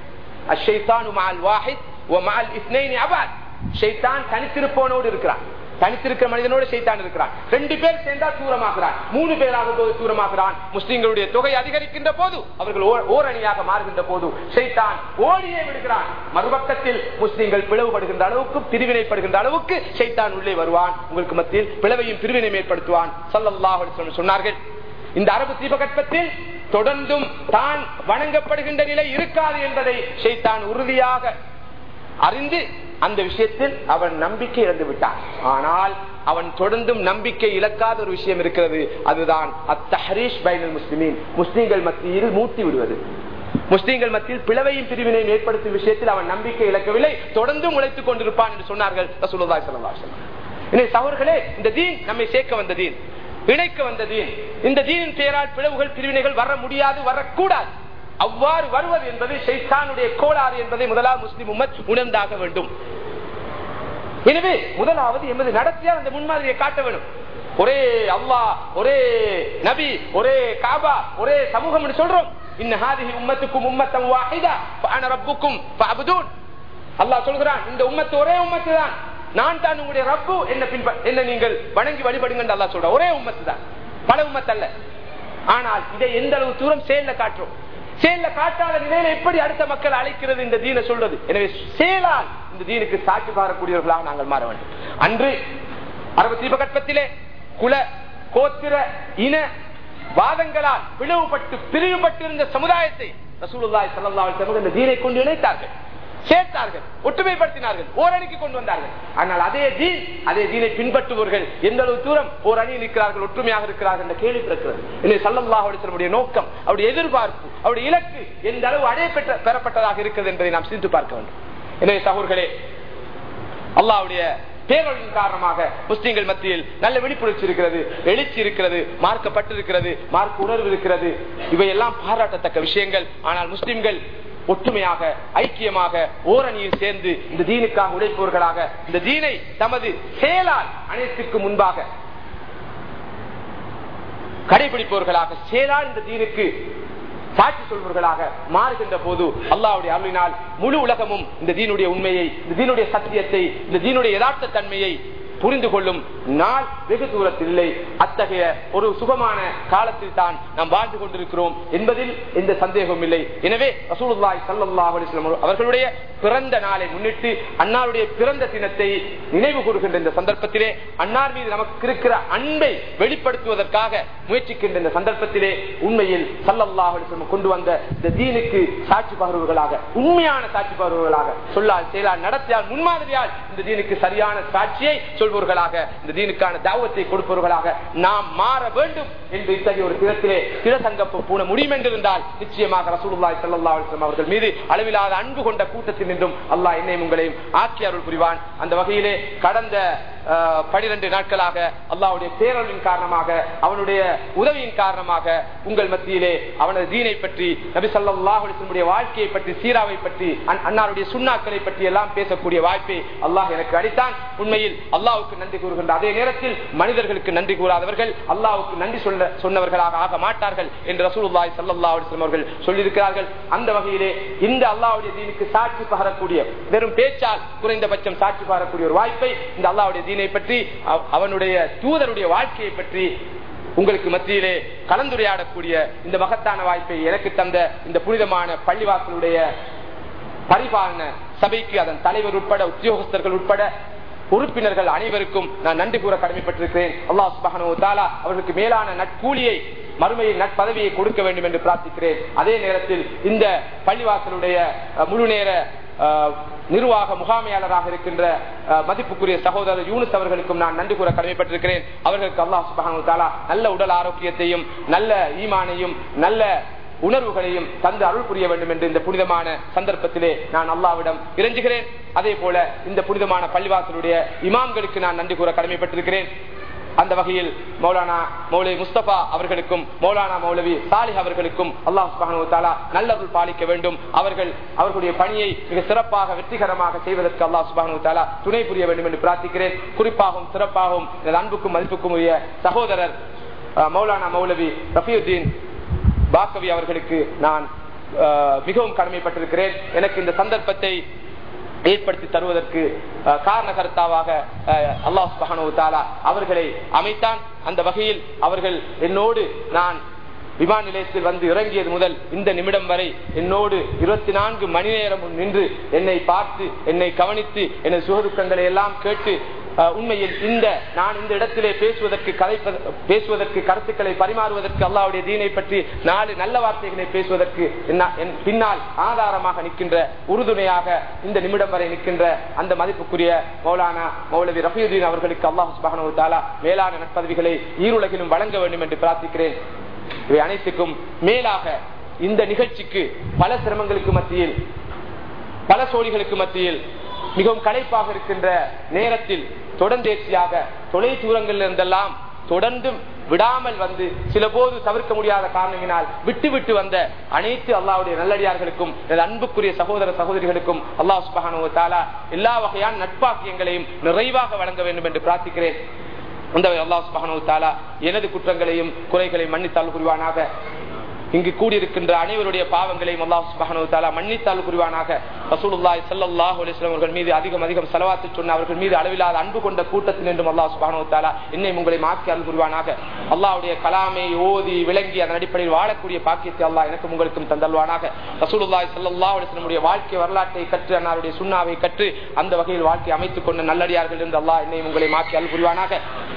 அஷைத்தானு மஅல் வாஹித் உமால் மஅல் இஸ்னைனி அபாத். ஷைத்தான் தனித்திருப்பவனோடு இருக்கிறான். தனித்திருக்கிற மனிதனோடு சைத்தான் இருக்கிறான். ரெண்டு பேர் சேர்ந்தா தூரமாகிறான். மூணு பேராக போது தூரமாகிறான். முஸ்லிம்களுடைய தொகை அதிகரிக்கின்ற போது அவர்கள் ஓ- மாறுகின்ற போது சைத்தான் ஓடியே விடுகிறான். மறுபக்கத்தில் முஸ்லிம்கள் பிளவுபடுகின்ற அளவுக்கு பிரிவினைப்படுகின்ற அளவுக்கு சைத்தான் உள்ளே வருவான். உங்களுக்கு மத்தியில் பிளவையும் பிரிவினை ஏற்படுத்துவான். சல்லல்லாஹு சொன்னார்கள். இந்த அரபு தீபகற்பத்தில் தொடர்ந்தும் தான் வணங்கப்படுகின்ற நிலை இருக்காது என்பதை ஷைத்தான் உறுதியாக அறிந்து அந்த விஷயத்தில் அவன் நம்பிக்கை இழந்து விட்டான். ஆனால் அவன் தொடர்ந்தும் நம்பிக்கை இழக்காத ஒரு விஷயம் இருக்கிறது. அதுதான் அத்தஹரீஷ் பைனல் முஸ்லிமின். முஸ்லிம்கள் மத்தியில் மூட்டி விடுவது. முஸ்லீம்கள் மத்தியில் பிளவையும் பிரிவினையும் ஏற்படுத்தும் விஷயத்தில் அவன் நம்பிக்கை இழக்கவில்லை. தொடர்ந்தும் உழைத்துக் கொண்டிருப்பான் என்று சொன்னார்கள் ரசூலுல்லாஹி இந்த தீன் நம்மை சேர்க்க வந்த தீன் இணைக்க வந்த தீன். இந்த தீனின் பெயரால் பிளவுகள் பிரிவினைகள் வர முடியாது வரக்கூடாது. அவ்வாறு வருவது என்பது ஷைத்தானுடைய கோளாறு என்பதை முதலாவது முஸ்லிம் உம்மத் உணர்ந்தாக வேண்டும். எனவே முதலாவது எமது நடத்தியால் அந்த முன்மாதிரியை காட்ட வேண்டும். ஒரே அல்லாஹ் ஒரே நபி ஒரே காபா ஒரே சமூகம் சொல்றோம். இன்ன உம்மத்துக்கும் உம்மத்தம் வாஹிதா. ஃபஅன ரப்புக்கும் அபுதூன் அல்லாஹ் சொல்கிறான் இந்த உம்மத்து ஒரே உம்மத்து தான். நான் தான் உங்களுடைய ரப்பு. என்ன பின்ப என்ன நீங்கள் வணங்கி வழிபடுங்க என்று அல்லாஹ் ஒரே உம்மத்து தான். பல உம்மத்து அல்ல ஆனால் இதை எந்த அளவு தூரம் செயல்ல காட்டுறோம்? செயல்ல காட்டாத நிலையில எப்படி அடுத்த மக்கள் அழைக்கிறது இந்த தீனை சொல்றது? எனவே செயலால் இந்த தீனுக்கு சாட்சி பாரக்கூடியவர்களாக நாங்கள் மாற வேண்டும். அன்று அரபு தீபகற்பத்திலே குல கோத்திர இன வாதங்களால் பிளவுபட்டு பிரிவுபட்டிருந்த சமுதாயத்தை ரசூலுல்லாய் ஸல்லல்லாஹு இந்த தீனை கொண்டு இணைத்தார்கள். சேர்த்தார்கள் ஒற்றுமைப்படுத்தினார்கள் ஓரணிக்கு கொண்டு வந்தார்கள். ஆனால் அதே தீன் அதே தீனை பின்பற்றுபவர்கள் எந்த அளவு தூரம் ஓர் அணியில் இருக்கிறார்கள் ஒற்றுமையாக இருக்கிறார்கள் என்ற கேள்வி பிறக்கிறது. என்னை சல்லல்லாஹுடைய நோக்கம் அவருடைய எதிர்பார்ப்பு அவருடைய இலக்கு எந்த அளவு அடைய பெறப்பட்டதாக இருக்கிறது என்பதை நாம் சிந்தித்து பார்க்க வேண்டும். எனவே சகோர்களே அல்லாவுடைய பேரொழியின் காரணமாக முஸ்லிம்கள் மத்தியில் நல்ல விழிப்புணர்ச்சி இருக்கிறது எழுச்சி இருக்கிறது மார்க்கப்பட்டிருக்கிறது மார்க்க உணர்வு இருக்கிறது. இவையெல்லாம் பாராட்டத்தக்க விஷயங்கள். ஆனால் முஸ்லிம்கள் ஒற்றுமையாக ஐக்கியமாக ஓரணியில் சேர்ந்து இந்த தீனுக்காக உழைப்பவர்களாக இந்த தீனை தமது செயலால் அனைத்திற்கு முன்பாக கடைபிடிப்பவர்களாக செயலால் இந்த தீனுக்கு சாட்சி சொல்வர்களாக மாறுகின்ற போது அல்லாவுடைய அருளினால் முழு உலகமும் இந்த தீனுடைய உண்மையை இந்த தீனுடைய சத்தியத்தை இந்த தீனுடைய யதார்த்த தன்மையை புரிந்து கொள்ளும் நாள் வெகு தூரத்தில் இல்லை அத்தகைய ஒரு சுகமான காலத்தில் தான் நாம் வாழ்ந்து கொண்டிருக்கிறோம் என்பதில் எந்த சந்தேகமும் இல்லை. எனவே ரசூலுல்லாய் ஸல்லல்லாஹு அவர்களுடைய பிறந்த நாளை முன்னிட்டு அன்னாருடைய பிறந்த தினத்தை நினைவு கூறுகின்ற இந்த சந்தர்ப்பத்திலே அன்னார் மீது நமக்கு இருக்கிற அன்பை வெளிப்படுத்துவதற்காக முயற்சிக்கின்ற இந்த சந்தர்ப்பத்திலே உண்மையில் சல்லல்லாஹு கொண்டு வந்த இந்த தீனுக்கு சாட்சி பகர்வுகளாக உண்மையான சாட்சி பகர்வுகளாக சொல்லால் செயலால் நடத்தியால் முன்மாதிரியால் இந்த தீனுக்கு சரியான சாட்சியை சொல்பவர்களாக இந்த தீனுக்கான தாவத்தை கொடுப்பவர்களாக நாம் மாற வேண்டும் என்று இத்தகைய ஒரு தினத்திலே திரசங்கப்பம் பூண முடியும் என்றிருந்தால் நிச்சயமாக ரசூலுல்லாய் ஸல்லல்லாஹு அவர்கள் மீது அளவிலாத அன்பு கொண்ட கூட்டத்தில் நின்றும் அல்லாஹ் என்னையும் உங்களையும் ஆக்கி அருள் புரிவான். அந்த வகையிலே கடந்த பனிரெண்டு நாட்களாக அல்லாவுடைய பேரலின் காரணமாக அவனுடைய உதவியின் காரணமாக உங்கள் மத்தியிலே அவனது தீனை பற்றி நபி சல்லாஹுடைய வாழ்க்கையை பற்றி சீராவை பற்றி அன்னாருடைய சுண்ணாக்களை பற்றி எல்லாம் பேசக்கூடிய வாய்ப்பை அல்லாஹ் எனக்கு அளித்தான். உண்மையில் அல்லாஹ் அல்லாவுக்கு நன்றி கூறுகின்ற அதே நேரத்தில் மனிதர்களுக்கு நன்றி கூறாதவர்கள் அல்லாவுக்கு நன்றி சொல்ல சொன்னவர்களாக ஆக மாட்டார்கள் என்று ரசூலுல்லாய் ஸல்லல்லாஹு அவர்கள் சொல்லியிருக்கிறார்கள். அந்த வகையிலே இந்த அல்லாவுடைய தீனுக்கு சாட்சி பகரக்கூடிய வெறும் பேச்சால் குறைந்தபட்சம் சாட்சி பகரக்கூடிய ஒரு வாய்ப்பை இந்த அல்லாவுடைய தீனை பற்றி அவ- அவனுடைய தூதருடைய வாழ்க்கையை பற்றி உங்களுக்கு மத்தியிலே கலந்துரையாடக்கூடிய இந்த மகத்தான வாய்ப்பை எனக்கு தந்த இந்த புனிதமான பள்ளிவாசலுடைய பரிபாலன சபைக்கு அதன் தலைவர் உட்பட உத்தியோகஸ்தர்கள் உட்பட உறுப்பினர்கள் அனைவருக்கும் நான் நன்றி கூற கடமைப்பட்டிருக்கிறேன். அல்லா சுபஹனு தாலா அவர்களுக்கு மேலான நட்கூலியை மறுமையில் நட்பதவியை கொடுக்க வேண்டும் என்று பிரார்த்திக்கிறேன். அதே நேரத்தில் இந்த பள்ளிவாசலுடைய முழு நேர நிர்வாக முகாமையாளராக இருக்கின்ற மதிப்புக்குரிய சகோதரர் யூனிஸ் அவர்களுக்கும் நான் நன்றி கூற கடமைப்பட்டிருக்கிறேன். அவர்களுக்கு அல்லாஹ் சுபஹானஹு தாலா நல்ல உடல் ஆரோக்கியத்தையும் நல்ல ஈமானையும் நல்ல உணர்வுகளையும் தந்து அருள் புரிய வேண்டும் என்று இந்த புனிதமான சந்தர்ப்பத்திலே நான் அல்லாவிடம் இறைஞ்சுகிறேன். அதே போல இந்த புனிதமான பள்ளிவாசலுடைய இமாம்களுக்கு நான் நன்றி கூற கடமைப்பட்டிருக்கிறேன். அந்த வகையில் மௌலானா மௌலவி முஸ்தபா அவர்களுக்கும் மௌலானா மௌலவி சாலிஹ் அவர்களுக்கும் அல்லாஹ் சுபானுத்தாலா தஆலா நல்லருள் பாலிக்க வேண்டும். அவர்கள் அவர்களுடைய பணியை மிக சிறப்பாக வெற்றிகரமாக செய்வதற்கு அல்லாஹ் சுபானுத்தாலா துணை புரிய வேண்டும் என்று பிரார்த்திக்கிறேன். குறிப்பாகவும் சிறப்பாகவும் அன்புக்கும் மதிப்புக்கும் உரிய சகோதரர் அஹ், மௌலானா மௌலவி ரஃபியுத்தீன் பாக்கவி அவர்களுக்கு நான் மிகவும் கடமைப்பட்டிருக்கிறேன். எனக்கு இந்த சந்தர்ப்பத்தை ஏற்படுத்தி தருவதற்கு காரண கருத்தாவாக அல்லாஹ் மகனு தாலா அவர்களை அமைத்தான். அந்த வகையில் அவர்கள் என்னோடு நான் விமான நிலையத்தில் வந்து இறங்கியது முதல் இந்த நிமிடம் வரை என்னோடு இருபத்தி நான்கு மணி நேரம் நின்று என்னை பார்த்து என்னை கவனித்து எனது சுகதுக்கங்களை எல்லாம் கேட்டு உண்மையில் இந்த நான் இந்த இடத்திலே பேசுவதற்கு கதை பேசுவதற்கு கருத்துக்களை பரிமாறுவதற்கு அல்லாவுடைய தீனை பற்றி நாலு நல்ல வார்த்தைகளை பேசுவதற்கு என் பின்னால் ஆதாரமாக நிற்கின்ற உறுதுணையாக இந்த நிமிடம் வரை நிற்கின்ற அந்த மதிப்புக்குரிய மௌலானா மௌலவி ரஃபியுதீன் அவர்களுக்கு அல்லாஹ் சுப்ஹானஹு வ மேலான நட்பதவிகளை ஈருலகிலும் வழங்க வேண்டும் என்று பிரார்த்திக்கிறேன். இவை அனைத்துக்கும் மேலாக இந்த நிகழ்ச்சிக்கு பல சிரமங்களுக்கு மத்தியில் பல சோழிகளுக்கு மத்தியில் மிகவும் களைப்பாக இருக்கின்ற நேரத்தில் தொடர்ந்தேர்ச்சியாக தொலை தூரங்களில் இருந்தெல்லாம் தொடர்ந்தும் விடாமல் வந்து சில போது தவிர்க்க முடியாத காரணத்தினால் விட்டு விட்டு வந்த அனைத்து அல்லாவுடைய நல்லடியார்களுக்கும் அன்புக்குரிய சகோதர சகோதரிகளுக்கும் அல்லாஹ் சுபஹானு தாலா எல்லா வகையான நட்பாக்கியங்களையும் நிறைவாக வழங்க வேண்டும் என்று பிரார்த்திக்கிறேன். அந்த அல்லாஹ் சுபஹானு தாலா எனது குற்றங்களையும் குறைகளையும் மன்னித்தால் புரிவானாக. இங்கு கூடியிருக்கின்ற அனைவருடைய பாவங்களையும் அல்லாஹ் சுப்ஹானஹு தஆலா மன்னித்தால் புரிவானாக ரசூலுல்லாஹி ஸல்லல்லாஹு அலைஹி அவர்கள் மீது அதிகம் அதிகம் செலவாத்து சொன்ன அவர்கள் மீது அளவில்லாத அன்பு கொண்ட கூட்டத்தில் என்றும் அல்லாஹ் சுப்ஹானஹு தஆலா என்னை உங்களை மாற்றி அருள் புரிவானாக அல்லாவுடைய கலாமை ஓதி விளங்கி அதன் அடிப்படையில் வாழக்கூடிய பாக்கியத்தை அல்லாஹ் எனக்கும் உங்களுக்கும் தந்தல்வானாக. ரசூலுல்லாய் சல்லா அலிஸ்லமுடைய வாழ்க்கை வரலாற்றை கற்று அன்னாருடைய சுண்ணாவை கற்று அந்த வகையில் வாழ்க்கை அமைத்துக் கொண்ட நல்லடியார்கள் இருந்து அல்லாஹ் என்னை உங்களை மாற்றி அல் புரிவானாக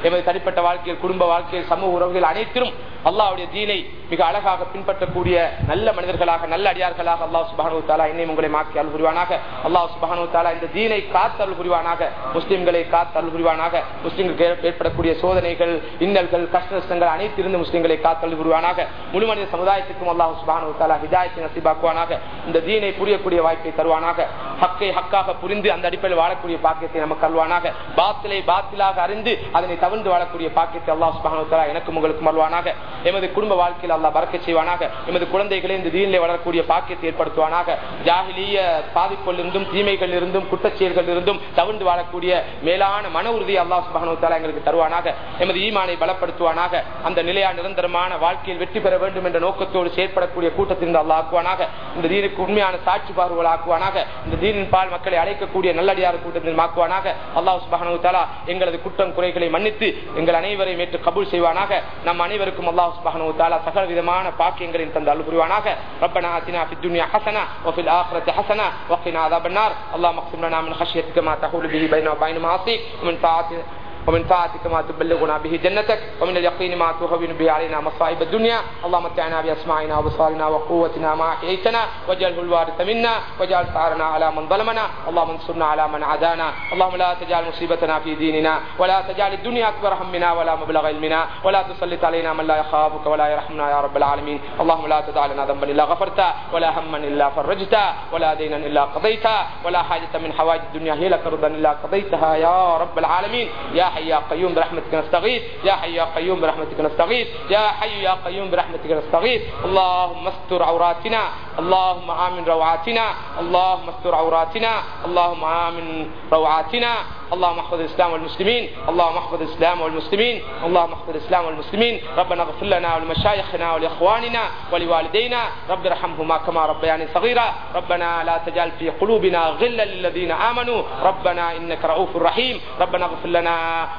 எமது தனிப்பட்ட வாழ்க்கையில் குடும்ப வாழ்க்கையில் சமூக உறவுகள் அனைத்திலும் அல்லாவுடைய தீனை மிக அழகாக பின்பற்றக்கூடிய நல்ல மனிதர்களாக நல்ல அடியார்களாக அல்லா சுபானு தாலா என்னை உங்களை மாக்கி அருள் புரிவானாக. அல்லாஹ் சுபானு தாலா இந்த தீனை காத்து அருள் புரிவானாக. முஸ்லிம்களை காத்து அருள் புரிவானாக. முஸ்லிம்களுக்கு ஏற்படக்கூடிய சோதனைகள் இன்னல்கள் கஷ்ட நஷ்டங்கள் அனைத்திருந்து முஸ்லிம்களை காத்து அருள் புரிவானாக. முழு மனித சமுதாயத்துக்கும் அல்லாஹ் சுபானு தாலா ஹிதாயத்தை நசிபாக்குவானாக. இந்த தீனை புரியக்கூடிய வாய்ப்பை தருவானாக. ஹக்கை ஹக்காக புரிந்து அந்த அடிப்படையில் வாழக்கூடிய பாக்கியத்தை நமக்கு அல்வானாக பாத்திலை பாத்திலாக அறிந்து அதனை தவிர்த்து வாழக்கூடிய பாக்கியத்தை அல்லாஹ் சுபானு தாலா எனக்கும் உங்களுக்கும் அல்வானாக எமது குடும்ப வாழ்க்கையில் அல்லா பறக்க செய்வானாக. எமது குழந்தைகளை இந்த தீனிலே வளரக்கூடிய பாக்கியத்தை ஏற்படுத்துவானாக. ஜாகிலிய பாதிப்பிலிருந்தும் தீமைகள் இருந்தும் குற்றச்செயல்கள் இருந்தும் தவிர்ந்து வாழக்கூடிய மேலான மன உறுதியை அல்லா சுபஹானு எங்களுக்கு தருவானாக. எமது ஈமானை பலப்படுத்துவானாக. அந்த நிலையா நிரந்தரமான வாழ்க்கையில் வெற்றி பெற வேண்டும் என்ற நோக்கத்தோடு செயற்படக்கூடிய கூட்டத்திலிருந்து அல்லா ஆக்குவானாக. இந்த தீனுக்கு உண்மையான சாட்சி பார்வைகள் ஆக்குவானாக. இந்த தீனின் பால் மக்களை அழைக்கக்கூடிய நல்லடியார் கூட்டத்தில் ஆக்குவானாக. அல்லாஹ் சுபஹானு தாலா எங்களது குற்றம் குறைகளை மன்னித்து எங்கள் அனைவரையும் ஏற்று கபூல் செய்வானாக. நம் அனைவருக்கும் அல்லாஹ் சுப்ஹானஹு வ சகல விதமான பாக்கியங்களில் தந்து அருள் புரிவானாக ரப்பனா ஆத்தினா ஃபித் துன்யா ஹஸனா வ ஃபில் ஆখিরাতি ஹஸனா வ கினா அஸாபன்னார் அல்லாஹ் மக்ஸிம் லனா மின் ஹஷ்யத்திக மா தஹூலு பிஹி பைனா வ பைன மாஸிக் மின் தாஅத்திக ومن طاعتك ما تبلغنا به جنتك ومن اليقين ما تهون به علينا مصائب الدنيا. اللهم متعنا بأسماعنا وبصارنا وقوتنا ما أحييتنا واجعله الوارث منا واجعل ثارنا على من ظلمنا. اللهم انصرنا على من عادانا. اللهم لا تجعل مصيبتنا في ديننا ولا تجعل الدنيا أكبر همنا ولا مبلغ علمنا. ولا تسلط علينا من لا يخافك ولا يرحمنا يا رب العالمين. اللهم لا تدع لنا ذنبا إلا غفرته ولا هما إلا فرجته ولا دينا إلا قضيته ولا حاجة من حوائج الدنيا هي لك رضا إلا قضيتها يا رب العالمين. يا حي يا قيوم برحمتك نستغيث يا حي يا قيوم برحمتك نستغيث يا حي يا قيوم برحمتك نستغيث. اللهم استر عوراتنا اللهم آمن روعاتنا اللهم استر عوراتنا اللهم آمن روعاتنا. اللهم احفظ الاسلام والمسلمين. اللهم احفظ الاسلام والمسلمين. اللهم احفظ الاسلام والمسلمين. ربنا اغفر لنا ولمشايخنا ولإخواننا ولوالدينا. رب ارحمهما كما ربياني صغيرا. ربنا لا تجعل في قلوبنا غلا للذين آمنوا. ربنا إنك رؤوف رحيم. ربنا اغفر لنا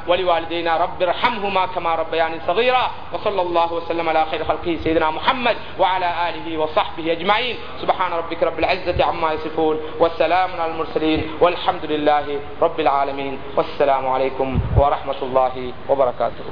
ولوالدينا. رب ارحمهما كما ربياني صغيرا. وصلى الله وسلم على خير خلقه سيدنا محمد وعلى آله وصحبه أجمعين. سبحان ربك رب العزة عما يصفون. والسلام على المرسلين. والحمد لله رب العالمين. والسلام عليكم ورحمة الله وبركاته.